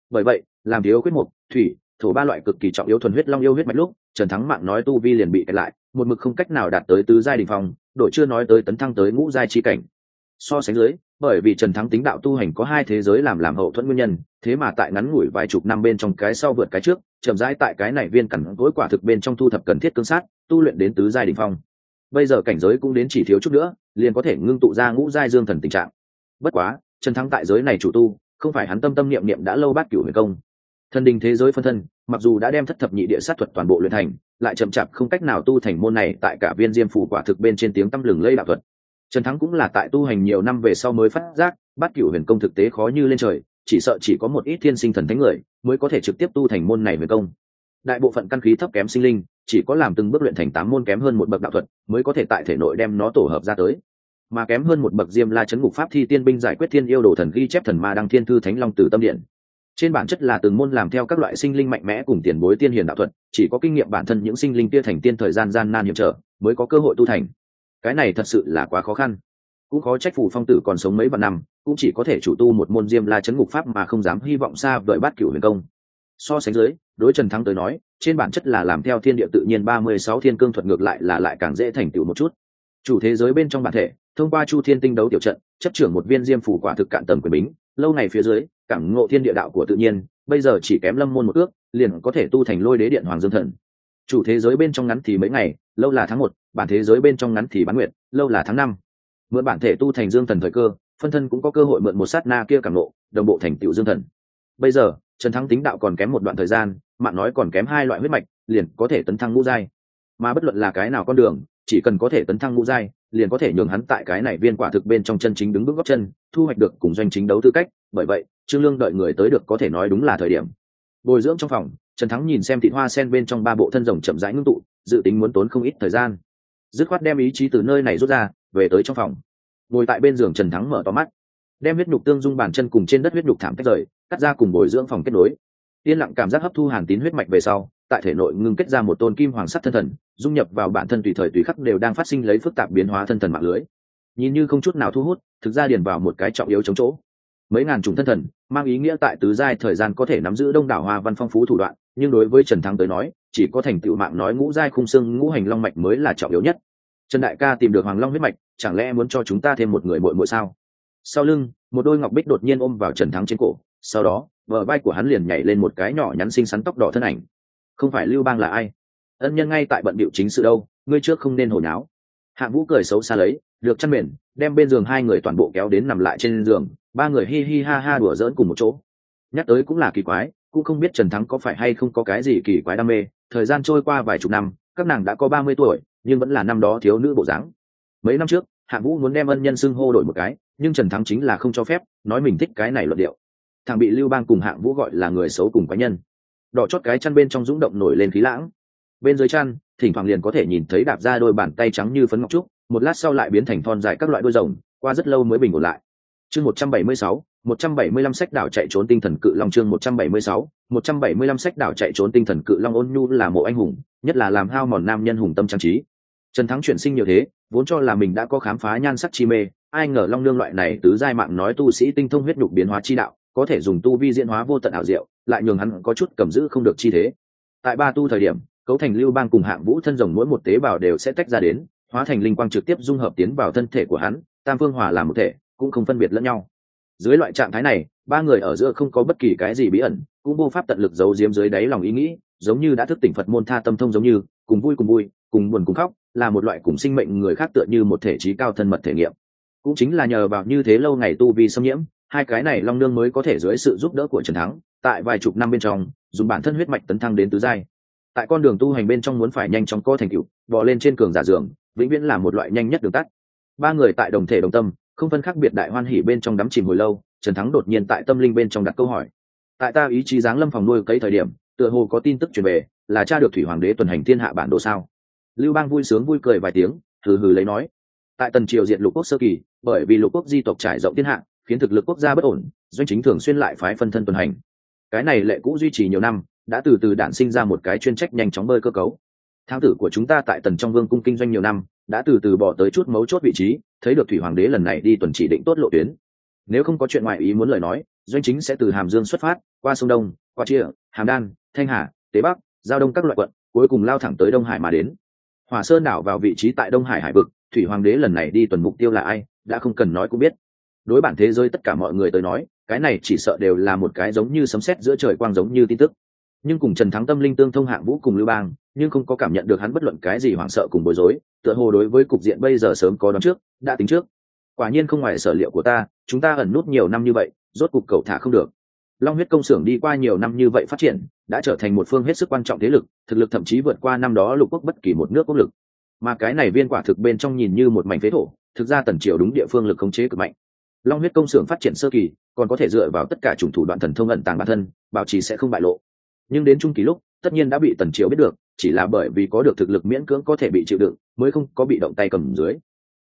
Bởi vậy, làm thiếu quyết mục, thủy, thổ ba loại cực kỳ trọng yếu thuần huyết long yêu huyết mạch lúc, trần thắng mạng nói tu vi liền bị kẹt lại, một mực không cách nào đạt tới tứ giai đình phong đội chưa nói tới tấn thăng tới ngũ giai chi cảnh so sánh dưới, bởi vì trần thắng tính đạo tu hành có hai thế giới làm làm hậu thuẫn nguyên nhân, thế mà tại ngắn ngủi vài chục năm bên trong cái sau vượt cái trước, chậm rãi tại cái này viên cẳng tối quả thực bên trong thu thập cần thiết cương sát, tu luyện đến tứ giai đình phong. Bây giờ cảnh giới cũng đến chỉ thiếu chút nữa, liền có thể ngưng tụ ra ngũ giai dương thần tình trạng. Bất quá, trần thắng tại giới này chủ tu, không phải hắn tâm tâm niệm niệm đã lâu bát cửu huyền công. Thần đình thế giới phân thân, mặc dù đã đem thất thập nhị địa sát thuật toàn bộ luyện thành, lại chậm chạp không cách nào tu thành môn này tại cả viên diêm phủ quả thực bên trên tiếng tăm lừng lây đạo thuật trần thắng cũng là tại tu hành nhiều năm về sau mới phát giác, bát cửu huyền công thực tế khó như lên trời, chỉ sợ chỉ có một ít thiên sinh thần thánh người mới có thể trực tiếp tu thành môn này huyền công. Đại bộ phận căn khí thấp kém sinh linh, chỉ có làm từng bước luyện thành tám môn kém hơn một bậc đạo thuật mới có thể tại thể nội đem nó tổ hợp ra tới. Mà kém hơn một bậc diêm la chấn ngục pháp thi tiên binh giải quyết thiên yêu đồ thần ghi chép thần ma đăng thiên thư thánh long tử tâm điện. Trên bản chất là từng môn làm theo các loại sinh linh mạnh mẽ cùng tiền bối tiên hiền đạo thuật, chỉ có kinh nghiệm bản thân những sinh linh kia thành tiên thời gian gian nan hiểm trở mới có cơ hội tu thành cái này thật sự là quá khó khăn. Cũng khó trách phủ phong tử còn sống mấy vạn năm, cũng chỉ có thể chủ tu một môn diêm la chấn ngục pháp mà không dám hy vọng xa đợi bát cửu huyền công. So sánh dưới, đối trần thắng tới nói, trên bản chất là làm theo thiên địa tự nhiên ba mươi sáu thiên cương thuật ngược lại là lại càng dễ thành tựu một chút. Chủ thế giới bên trong bản thể, thông qua chu thiên tinh đấu tiểu trận, chấp trưởng một viên diêm phủ quả thực cạn tầm quyền bính, lâu ngày phía dưới, cảm ngộ thiên địa đạo của tự nhiên, bây giờ chỉ kém lâm môn một ước, liền có thể tu thành lôi đế điện hoàng dương thần chủ thế giới bên trong ngắn thì mấy ngày, lâu là tháng một, bản thế giới bên trong ngắn thì bán nguyện lâu là tháng năm. Mượn bản thể tu thành dương thần thời cơ, phân thân cũng có cơ hội mượn một sát na kia cảm nộ đồng bộ thành tựu dương thần. Bây giờ, trần thắng tính đạo còn kém một đoạn thời gian, mạng nói còn kém hai loại huyết mạch, liền có thể tấn thăng ngũ giai. Mà bất luận là cái nào con đường, chỉ cần có thể tấn thăng ngũ giai, liền có thể nhường hắn tại cái này viên quả thực bên trong chân chính đứng bước góc chân, thu hoạch được cùng doanh chính đấu tư cách. Bởi vậy, trương lương đợi người tới được có thể nói đúng là thời điểm. Bồi dưỡng trong phòng trần thắng nhìn xem thị hoa sen bên trong ba bộ thân rồng chậm rãi ngưng tụ, dự tính muốn tốn không ít thời gian. Dứt khoát đem ý chí từ nơi này rút ra, về tới trong phòng. Ngồi tại bên giường trần thắng mở to mắt. Đem huyết nhục tương dung bàn chân cùng trên đất huyết nhục thảm tách rời, cắt ra cùng bồi dưỡng phòng kết nối. Yên lặng cảm giác hấp thu hàn tín huyết mạch về sau, tại thể nội ngưng kết ra một tôn kim hoàng sắt thân thần, dung nhập vào bản thân tùy thời tùy khắc đều đang phát sinh lấy phức tạp biến hóa thân thần mạng lưới. Nhìn như không chút nào thu hút, thực ra điền vào một cái trọng yếu chống chỗ. Mấy ngàn chủng thân thần, mang ý nghĩa tại tứ giai thời gian có thể nắm giữ đông đảo hoa văn phong phú thủ đoạn nhưng đối với trần thắng tới nói, chỉ có thành tựu mạng nói ngũ giai khung xương ngũ hành long mạch mới là trọng yếu nhất. Trần đại ca tìm được hoàng long huyết mạch, chẳng lẽ muốn cho chúng ta thêm một người bội mội sao? Sau lưng, một đôi ngọc bích đột nhiên ôm vào trần thắng trên cổ, sau đó vợ vai của hắn liền nhảy lên một cái nhỏ nhắn xinh xắn tóc đỏ thân ảnh. Không phải lưu bang là ai? Ân nhân ngay tại bận điệu chính sự đâu, ngươi trước không nên hồi náo. Hạng vũ cười xấu xa lấy, được chăn mền, đem bên giường hai người toàn bộ kéo đến nằm lại trên giường, ba người hi hi ha ha đùa giỡn cùng một chỗ. Nhắc tới cũng là kỳ quái cũng không biết trần thắng có phải hay không có cái gì kỳ quái đam mê. Thời gian trôi qua vài chục năm, các nàng đã có ba mươi tuổi, nhưng vẫn là năm đó thiếu nữ bộ dáng. Mấy năm trước, Hạ vũ muốn đem ân nhân xưng hô đổi một cái, nhưng trần thắng chính là không cho phép, nói mình thích cái này luận điệu. Thằng bị lưu bang cùng hạng vũ gọi là người xấu cùng quái nhân. Đỏ chót cái chăn bên trong rúng động nổi lên khí lãng. Bên dưới chăn, thỉnh thoảng liền có thể nhìn thấy đạp ra đôi bàn tay trắng như phấn ngọc trúc, một lát sau lại biến thành thon dài các loại đôi rồng, qua rất lâu mới bình ổn lại. Chương một trăm bảy mươi sáu một trăm bảy mươi lăm sách đảo chạy trốn tinh thần cự long chương một trăm bảy mươi sáu, một trăm bảy mươi lăm sách đảo chạy trốn tinh thần cự long ôn nhu là mộ anh hùng, nhất là làm hao mòn nam nhân hùng tâm trang trí. Trần thắng chuyển sinh nhiều thế, vốn cho là mình đã có khám phá nhan sắc chi mê, ai ngờ long nương loại này tứ giai mạng nói tu sĩ tinh thông huyết nhục biến hóa chi đạo, có thể dùng tu vi diễn hóa vô tận ảo diệu, lại nhường hắn có chút cầm giữ không được chi thế. Tại ba tu thời điểm, cấu thành lưu bang cùng hạng vũ thân rồng mỗi một tế bào đều sẽ tách ra đến, hóa thành linh quang trực tiếp dung hợp tiến vào thân thể của hắn, tam phương hòa làm một thể, cũng không phân biệt lẫn nhau dưới loại trạng thái này, ba người ở giữa không có bất kỳ cái gì bí ẩn, cũng vô pháp tận lực giấu giếm dưới đáy lòng ý nghĩ, giống như đã thức tỉnh phật môn tha tâm thông giống như, cùng vui cùng vui, cùng buồn cùng khóc, là một loại cùng sinh mệnh người khác tựa như một thể trí cao thân mật thể nghiệm. Cũng chính là nhờ vào như thế lâu ngày tu vi xâm nhiễm, hai cái này long nương mới có thể dưới sự giúp đỡ của trần thắng, tại vài chục năm bên trong, dùng bản thân huyết mạch tấn thăng đến tứ giai. Tại con đường tu hành bên trong muốn phải nhanh chóng co thành tựu, bò lên trên cường giả dường, vĩnh viễn là một loại nhanh nhất đường tắt. Ba người tại đồng thể đồng tâm không phân khác biệt đại hoan hỉ bên trong đắm chìm hồi lâu, trần thắng đột nhiên tại tâm linh bên trong đặt câu hỏi. Tại ta ý chí giáng lâm phòng nuôi cấy thời điểm, tựa hồ có tin tức truyền về, là cha được thủy hoàng đế tuần hành thiên hạ bản đồ sao? Lưu bang vui sướng vui cười vài tiếng, hừ hừ lấy nói. Tại tần triều diện lục quốc sơ kỳ, bởi vì lục quốc di tộc trải rộng thiên hạ, khiến thực lực quốc gia bất ổn, doanh chính thường xuyên lại phái phân thân tuần hành. Cái này lệ cũ duy trì nhiều năm, đã từ từ đản sinh ra một cái chuyên trách nhanh chóng bơi cơ cấu. Thám tử của chúng ta tại tần trong vương cung kinh doanh nhiều năm đã từ từ bỏ tới chút mấu chốt vị trí, thấy được thủy hoàng đế lần này đi tuần chỉ định tốt lộ tuyến. Nếu không có chuyện ngoại ý muốn lời nói, doanh chính sẽ từ hàm dương xuất phát, qua sông đông, qua chia hàm đan, thanh hà, tế bắc, giao đông các loại quận, cuối cùng lao thẳng tới đông hải mà đến. Hỏa sơn đảo vào vị trí tại đông hải hải vực, thủy hoàng đế lần này đi tuần mục tiêu là ai, đã không cần nói cũng biết. Đối bản thế giới tất cả mọi người tới nói, cái này chỉ sợ đều là một cái giống như sấm sét giữa trời quang giống như tin tức nhưng cùng trần thắng tâm linh tương thông hạng vũ cùng lưu bang, nhưng không có cảm nhận được hắn bất luận cái gì hoảng sợ cùng bối rối, tựa hồ đối với cục diện bây giờ sớm có đón trước, đã tính trước. Quả nhiên không ngoài sở liệu của ta, chúng ta ẩn nút nhiều năm như vậy, rốt cục cầu thả không được. Long huyết công xưởng đi qua nhiều năm như vậy phát triển, đã trở thành một phương hết sức quan trọng thế lực, thực lực thậm chí vượt qua năm đó lục quốc bất kỳ một nước quốc lực. Mà cái này viên quả thực bên trong nhìn như một mảnh phế thổ, thực ra tần triều đúng địa phương lực khống chế cực mạnh. Long huyết công xưởng phát triển sơ kỳ, còn có thể dựa vào tất cả chủng thủ đoạn thần thông ẩn tàng bản thân, bảo trì sẽ không bại lộ nhưng đến trung kỳ lúc, tất nhiên đã bị tần triều biết được, chỉ là bởi vì có được thực lực miễn cưỡng có thể bị chịu đựng, mới không có bị động tay cầm dưới.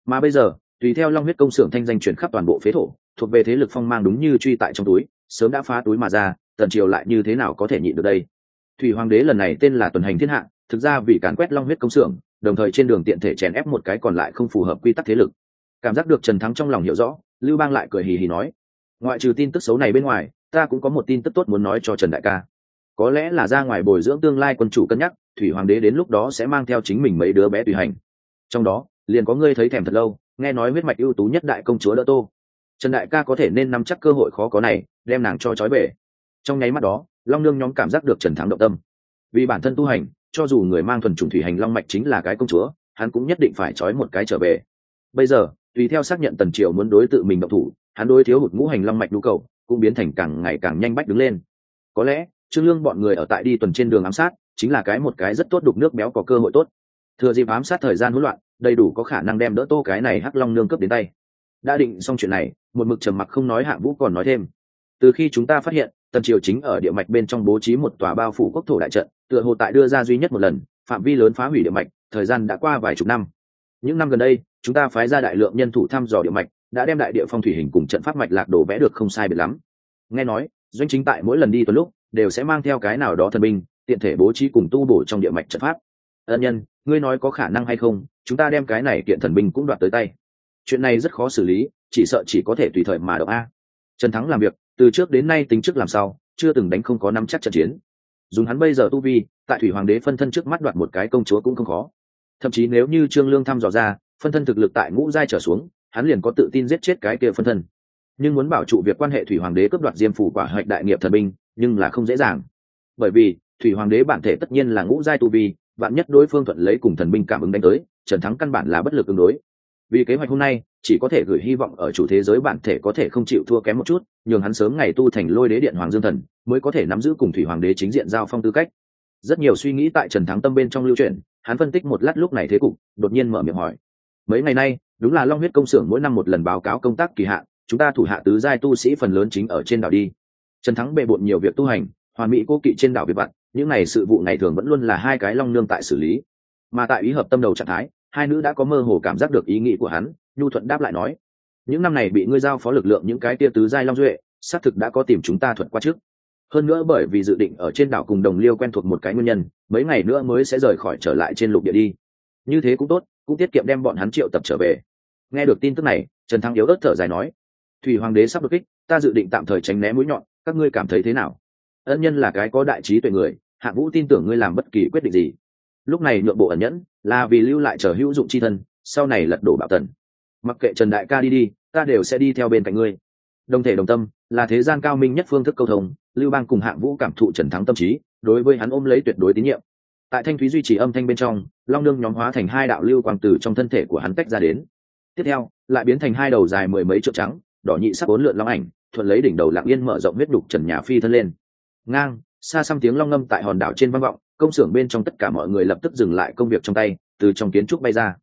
Mà bây giờ, tùy theo long huyết công xưởng thanh danh chuyển khắp toàn bộ phế thổ, thuộc về thế lực phong mang đúng như truy tại trong túi, sớm đã phá túi mà ra, tần triều lại như thế nào có thể nhịn được đây? Thủy hoàng đế lần này tên là tuần hành thiên hạ, thực ra vì càn quét long huyết công xưởng, đồng thời trên đường tiện thể chèn ép một cái còn lại không phù hợp quy tắc thế lực. Cảm giác được trần thắng trong lòng hiểu rõ, lưu bang lại cười hì hì nói, ngoại trừ tin tức xấu này bên ngoài, ta cũng có một tin tức tốt muốn nói cho trần đại ca có lẽ là ra ngoài bồi dưỡng tương lai quân chủ cân nhắc, thủy hoàng đế đến lúc đó sẽ mang theo chính mình mấy đứa bé tùy hành. Trong đó, liền có ngươi thấy thèm thật lâu, nghe nói huyết mạch ưu tú nhất đại công chúa đỡ tô. Trần đại ca có thể nên nắm chắc cơ hội khó có này, đem nàng cho trói về trong nháy mắt đó, long nương nhóm cảm giác được trần thắng động tâm. Vì bản thân tu hành, cho dù người mang thuần chủng thủy hành long mạch chính là cái công chúa, hắn cũng nhất định phải trói một cái trở về. Bây giờ, tùy theo xác nhận tần triều muốn đối tự mình động thủ, hắn đối thiếu hụt ngũ hành long mạch nhu cầu, cũng biến thành càng ngày càng nhanh bách đứng lên. Có lẽ trương lương bọn người ở tại đi tuần trên đường ám sát, chính là cái một cái rất tốt đục nước béo có cơ hội tốt. Thừa dịp ám sát thời gian hỗn loạn, đầy đủ có khả năng đem đỡ tô cái này hắc long nương cấp đến tay. Đã định xong chuyện này, một mực trầm mặc không nói hạng vũ còn nói thêm. Từ khi chúng ta phát hiện, tần triều chính ở địa mạch bên trong bố trí một tòa bao phủ quốc thổ đại trận, tựa hồ tại đưa ra duy nhất một lần, phạm vi lớn phá hủy địa mạch, thời gian đã qua vài chục năm. Những năm gần đây, chúng ta phái ra đại lượng nhân thủ thăm dò địa mạch, đã đem đại địa phong thủy hình cùng trận pháp mạch lạc đổ vẽ được không sai biệt lắm. Nghe nói, doanh chính tại mỗi lần đi tuần lúc đều sẽ mang theo cái nào đó thần binh, tiện thể bố trí cùng tu bổ trong địa mạch trận pháp. Ân nhân, ngươi nói có khả năng hay không, chúng ta đem cái này kiện thần binh cũng đoạt tới tay. Chuyện này rất khó xử lý, chỉ sợ chỉ có thể tùy thời mà động a. Trần thắng làm việc, từ trước đến nay tính trước làm sao chưa từng đánh không có năm chắc trận chiến. Dùng hắn bây giờ tu vi, tại thủy hoàng đế phân thân trước mắt đoạt một cái công chúa cũng không khó. Thậm chí nếu như trương lương thăm dò ra, phân thân thực lực tại ngũ giai trở xuống, hắn liền có tự tin giết chết cái kia phân thân. Nhưng muốn bảo trụ việc quan hệ thủy hoàng đế cướp đoạt diêm phủ quả hạch đại nghiệp thần binh nhưng là không dễ dàng. Bởi vì, thủy hoàng đế bản thể tất nhiên là ngũ giai tu vi, vạn nhất đối phương thuận lấy cùng thần binh cảm ứng đánh tới, trần thắng căn bản là bất lực ứng đối. Vì kế hoạch hôm nay, chỉ có thể gửi hy vọng ở chủ thế giới bản thể có thể không chịu thua kém một chút, nhường hắn sớm ngày tu thành lôi đế điện hoàng dương thần, mới có thể nắm giữ cùng thủy hoàng đế chính diện giao phong tư cách. Rất nhiều suy nghĩ tại trần thắng tâm bên trong lưu truyền hắn phân tích một lát lúc này thế cục, đột nhiên mở miệng hỏi. Mấy ngày nay, đúng là long huyết công xưởng mỗi năm một lần báo cáo công tác kỳ hạn, chúng ta thủ hạ tứ giai tu sĩ phần lớn chính ở trên đảo đi trần thắng bề bộn nhiều việc tu hành, hoàn mỹ cố kỵ trên đảo việt vặt những này sự vụ ngày thường vẫn luôn là hai cái long nương tại xử lý. Mà tại ý hợp tâm đầu trạng thái, hai nữ đã có mơ hồ cảm giác được ý nghĩ của hắn, nhu thuận đáp lại nói, những năm này bị ngươi giao phó lực lượng những cái tia tứ giai long duệ, xác thực đã có tìm chúng ta thuận qua trước. Hơn nữa bởi vì dự định ở trên đảo cùng đồng liêu quen thuộc một cái nguyên nhân, mấy ngày nữa mới sẽ rời khỏi trở lại trên lục địa đi. Như thế cũng tốt, cũng tiết kiệm đem bọn hắn triệu tập trở về. Nghe được tin tức này, trần thắng yếu ớt thở dài nói thủy hoàng đế sắp đột kích, ta dự định tạm thời tránh né mũi nhọn, các ngươi cảm thấy thế nào? Ân nhân là cái có đại trí tuệ người, hạ vũ tin tưởng ngươi làm bất kỳ quyết định gì. Lúc này nhượng bộ ẩn nhẫn, là vì lưu lại chờ hữu dụng c h i thân, sau này lật đổ bạo tần. Mặc kệ trần đại ca đi đi, ta đều sẽ đi theo bên cạnh ngươi. Đồng thể đồng tâm, là thế gian cao minh nhất phương thức câu thông, lưu bang cùng hạng vũ cảm thụ trần thắng tâm trí, đối với hắn ôm lấy tuyệt đối tín nhiệm. Tại thanh thúy duy trì âm thanh bên trong, long nương nhóm hóa thành hai đạo lưu quang tử trong thân thể của hắn tách ra đến. Tiếp theo, lại biến thành hai đầu dài mười mấy triệu trắng đỏ nhị sắc bốn lượn long ảnh, thuận lấy đỉnh đầu lạng yên mở rộng huyết đục trần nhà phi thân lên. Ngang, xa xăm tiếng long ngâm tại hòn đảo trên vang vọng, công xưởng bên trong tất cả mọi người lập tức dừng lại công việc trong tay, từ trong kiến trúc bay ra.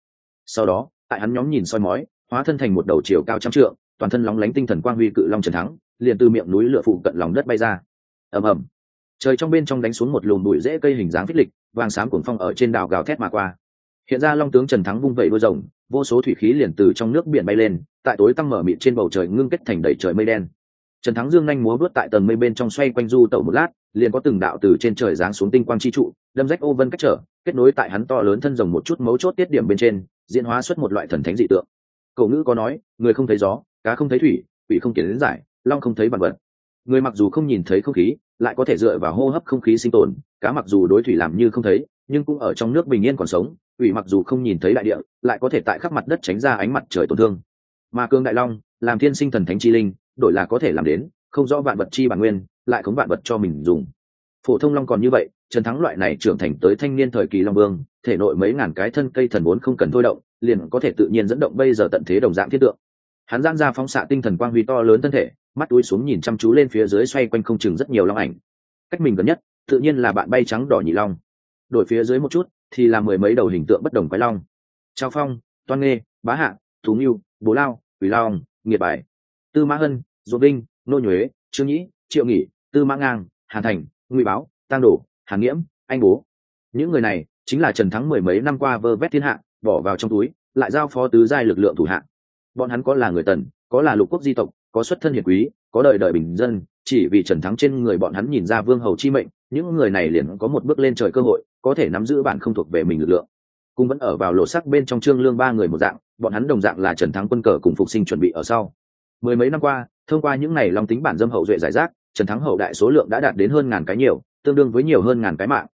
Sau đó, tại hắn nhóm nhìn soi mói, hóa thân thành một đầu chiều cao trăm trượng, toàn thân lóng lánh tinh thần quang huy cự long trần thắng, liền từ miệng núi lửa phụ cận lòng đất bay ra. Ầm ầm. Trời trong bên trong đánh xuống một lùm bụi rễ cây hình dáng phích lịch, vàng xám cuồng phong ở trên đảo gào thét mà qua. Hiện ra long tướng trần thắng vung vẩy đôi rồng vô số thủy khí liền từ trong nước biển bay lên, tại tối tăm mở mịt trên bầu trời ngưng kết thành đầy trời mây đen. Trần thắng dương nhanh múa vớt tại tầng mây bên trong xoay quanh du tẩu một lát, liền có từng đạo từ trên trời giáng xuống tinh quang chi trụ, đâm rách ô vân cách trở, kết nối tại hắn to lớn thân rồng một chút mấu chốt tiết điểm bên trên, diễn hóa xuất một loại thần thánh dị tượng. Cậu ngữ có nói, người không thấy gió, cá không thấy thủy, quỷ không kiến giải, long không thấy bản vật. Người mặc dù không nhìn thấy không khí, lại có thể dựa vào hô hấp không khí sinh tồn, cá mặc dù đối thủy làm như không thấy, nhưng cũng ở trong nước bình yên còn sống ủy mặc dù không nhìn thấy đại địa, lại có thể tại khắp mặt đất tránh ra ánh mặt trời tổn thương. Mà cương đại long, làm thiên sinh thần thánh chi linh, đổi là có thể làm đến, không rõ vạn vật chi bản nguyên, lại khống vạn vật cho mình dùng. Phổ thông long còn như vậy, trần thắng loại này trưởng thành tới thanh niên thời kỳ long vương, thể nội mấy ngàn cái thân cây thần vốn không cần thôi động, liền có thể tự nhiên dẫn động bây giờ tận thế đồng dạng thiết tượng. Hắn giãn ra phóng xạ tinh thần quang huy to lớn thân thể, mắt túi xuống nhìn chăm chú lên phía dưới xoay quanh không chừng rất nhiều long ảnh. Cách mình gần nhất, tự nhiên là bạn bay trắng đỏ nhị long. Đổi phía dưới một chút thì là mười mấy đầu hình tượng bất đồng quái long. Trao phong, toan nghê, bá hạ thú nghiêu bố lao, quỷ long, nghiệt bài, tư mã hân dỗ vinh nô nhuế, trương nhĩ, triệu nghỉ tư mã ngang, hàn thành, ngụy báo tăng đổ hàn nghiễm, anh bố. Những người này chính là trần thắng mười mấy năm qua vơ vét thiên hạ, bỏ vào trong túi, lại giao phó tứ giai lực lượng thủ hạ. Bọn hắn có là người tần, có là lục quốc di tộc, có xuất thân hiền quý, có đời đời bình dân, chỉ vì trần thắng trên người bọn hắn nhìn ra vương hầu chi mệnh, những người này liền có một bước lên trời cơ hội có thể nắm giữ bản không thuộc về mình lực lượng. Cũng vẫn ở vào lộ sắc bên trong trương lương ba người một dạng, bọn hắn đồng dạng là trần thắng quân cờ cùng phục sinh chuẩn bị ở sau. Mười mấy năm qua, thông qua những này long tính bản dâm hậu duệ giải rác, trần thắng hậu đại số lượng đã đạt đến hơn ngàn cái nhiều, tương đương với nhiều hơn ngàn cái mạng.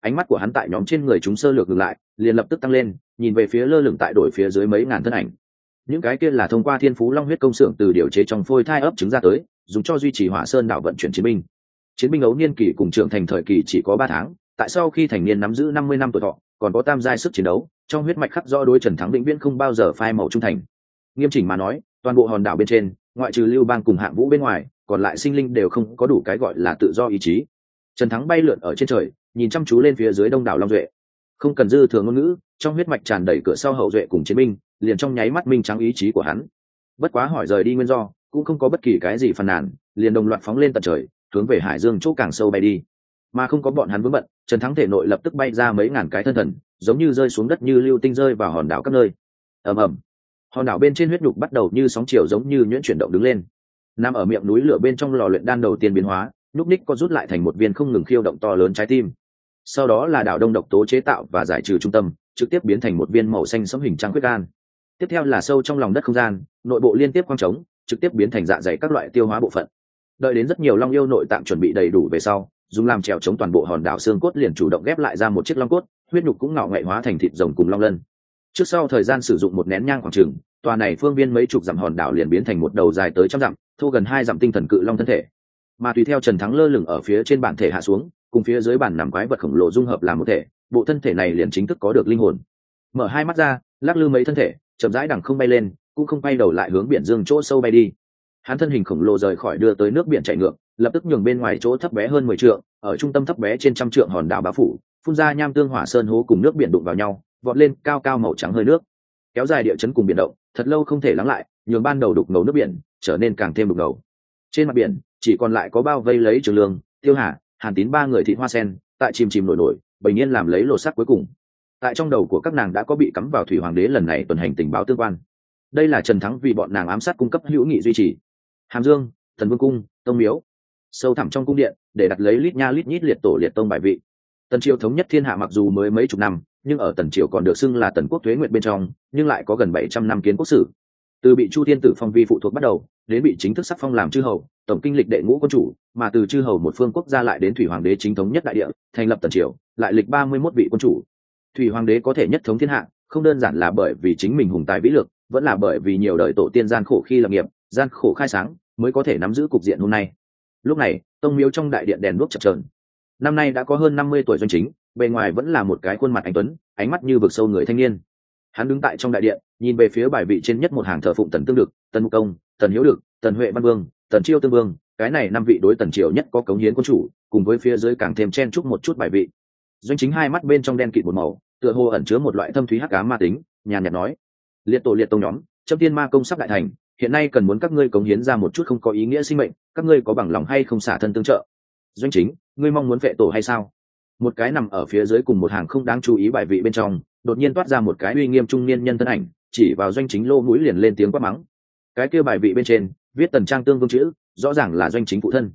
Ánh mắt của hắn tại nhóm trên người chúng sơ lược ngừng lại, liền lập tức tăng lên, nhìn về phía lơ lửng tại đổi phía dưới mấy ngàn thân ảnh. Những cái kia là thông qua thiên phú long huyết công xưởng từ điều chế trong phôi thai ấp trứng ra tới, dùng cho duy trì hỏa sơn đảo vận chuyển chiến binh. Chiến binh ấu niên kỳ cùng trưởng thành thời kỳ chỉ có ba tháng tại sau khi thành niên nắm giữ năm mươi năm tuổi thọ, còn có tam giai sức chiến đấu, trong huyết mạch khắc do đối trần thắng định viễn không bao giờ phai màu trung thành. Nghiêm chỉnh mà nói, toàn bộ hòn đảo bên trên, ngoại trừ lưu bang cùng hạng vũ bên ngoài, còn lại sinh linh đều không có đủ cái gọi là tự do ý chí. Trần thắng bay lượn ở trên trời, nhìn chăm chú lên phía dưới đông đảo long duệ. Không cần dư thừa ngôn ngữ, trong huyết mạch tràn đầy cửa sau hậu duệ cùng chiến binh, liền trong nháy mắt minh trắng ý chí của hắn. Bất quá hỏi rời đi nguyên do, cũng không có bất kỳ cái gì phàn nàn, liền đồng loạt phóng lên tận trời, hướng về hải dương chỗ càng sâu bay đi. Mà không có bọn hắn vướng bận trần thắng thể nội lập tức bay ra mấy ngàn cái thân thần, giống như rơi xuống đất như lưu tinh rơi vào hòn đảo các nơi. Ầm ầm. Hòn đảo bên trên huyết nhục bắt đầu như sóng chiều giống như nhuyễn chuyển động đứng lên. Nằm ở miệng núi lửa bên trong lò luyện đan đầu tiên biến hóa nhúc ních có rút lại thành một viên không ngừng khiêu động to lớn trái tim. Sau đó là đảo đông độc tố chế tạo và giải trừ trung tâm, trực tiếp biến thành một viên màu xanh sống hình trăng huyết gan tiếp theo là sâu trong lòng đất không gian, nội bộ liên tiếp quang trống, trực tiếp biến thành dạ dày các loại tiêu hóa bộ phận. Đợi đến rất nhiều long yêu nội tạng chuẩn bị đầy đủ về sau dùng làm trèo chống toàn bộ hòn đảo xương cốt liền chủ động ghép lại ra một chiếc long cốt, huyết nhục cũng ngạo nghệ hóa thành thịt rồng cùng long lân. Trước sau thời gian sử dụng một nén nhang khoảng trừng tòa này phương viên mấy chục dặm hòn đảo liền biến thành một đầu dài tới trăm dặm, thu gần hai dặm tinh thần cự long thân thể. Mà tùy theo trần thắng lơ lửng ở phía trên bản thể hạ xuống, cùng phía dưới bản nằm quái vật khổng lồ dung hợp làm một thể, bộ thân thể này liền chính thức có được linh hồn. Mở hai mắt ra, lắc lư mấy thân thể, chậm rãi đằng không bay lên, cũng không bay đầu lại hướng biển dương chỗ sâu bay đi hắn thân hình khổng lồ rời khỏi đưa tới nước biển chảy ngược, lập tức nhường bên ngoài chỗ thấp bé hơn mười trượng, ở trung tâm thấp bé trên trăm trượng hòn đảo bá phủ, phun ra nham tương hỏa sơn hố cùng nước biển đụng vào nhau, vọt lên cao cao màu trắng hơi nước. Kéo dài địa chấn cùng biển động, thật lâu không thể lắng lại, nhường ban đầu đục ngầu nước biển trở nên càng thêm đục ngầu. Trên mặt biển, chỉ còn lại có bao vây lấy trường lương, tiêu hà, hàn tín ba người thị hoa sen, tại chìm chìm nổi nổi, bình yên làm lấy lột sắc cuối cùng. Tại trong đầu của các nàng đã có bị cắm vào thủy hoàng đế lần này tuần hành tình báo tương quan. Đây là trần thắng vì bọn nàng ám sát cung cấp hữu nghị duy trì hàm dương, thần vương cung, tông miếu. Sâu thẳm trong cung điện, để đặt lấy lít nha lít nhít liệt tổ liệt tông bài vị. Tần triều thống nhất thiên hạ mặc dù mới mấy chục năm, nhưng ở tần triều còn được xưng là tần quốc thuế nguyện bên trong, nhưng lại có gần bảy trăm năm kiến quốc sử. Từ bị chu thiên tử phong vi phụ thuộc bắt đầu, đến bị chính thức sắc phong làm chư hầu, tổng kinh lịch đệ ngũ quân chủ, mà từ chư hầu một phương quốc gia lại đến thủy hoàng đế chính thống nhất đại địa, thành lập tần triều, lại lịch ba mươi mốt vị quân chủ. Thủy hoàng đế có thể nhất thống thiên hạ, không đơn giản là bởi vì chính mình hùng tài vĩ lực, vẫn là bởi vì nhiều đời tổ tiên gian khổ khi lập nghiệp gian khổ khai sáng mới có thể nắm giữ cục diện hôm nay. Lúc này, tông miếu trong đại điện đèn đuốc chập trờn năm nay đã có hơn năm mươi tuổi doanh chính, bề ngoài vẫn là một cái khuôn mặt anh tuấn, ánh mắt như vực sâu người thanh niên. Hắn đứng tại trong đại điện, nhìn về phía bài vị trên nhất một hàng thờ phụng tần tương được tần mục công, tần hiếu được tần huệ văn vương, tần chiêu tương vương, cái này năm vị đối tần triều nhất có cống hiến quân chủ, cùng với phía dưới càng thêm chen chúc một chút bài vị. Doanh chính hai mắt bên trong đen kịt một màu, tựa hồ ẩn chứa một loại thâm thúy hắc cá ma tính, nhàn nhạt nói. Liệt tổ liệt tông nhóm, châm tiên ma công sắp đại thành hiện nay cần muốn các ngươi cống hiến ra một chút không có ý nghĩa sinh mệnh, các ngươi có bằng lòng hay không xả thân tương trợ? Doanh chính, ngươi mong muốn vệ tổ hay sao? Một cái nằm ở phía dưới cùng một hàng không đáng chú ý bài vị bên trong, đột nhiên toát ra một cái uy nghiêm trung niên nhân thân ảnh, chỉ vào doanh chính lô mũi liền lên tiếng quát mắng. Cái kia bài vị bên trên, viết tần trang tương vương chữ, rõ ràng là doanh chính phụ thân.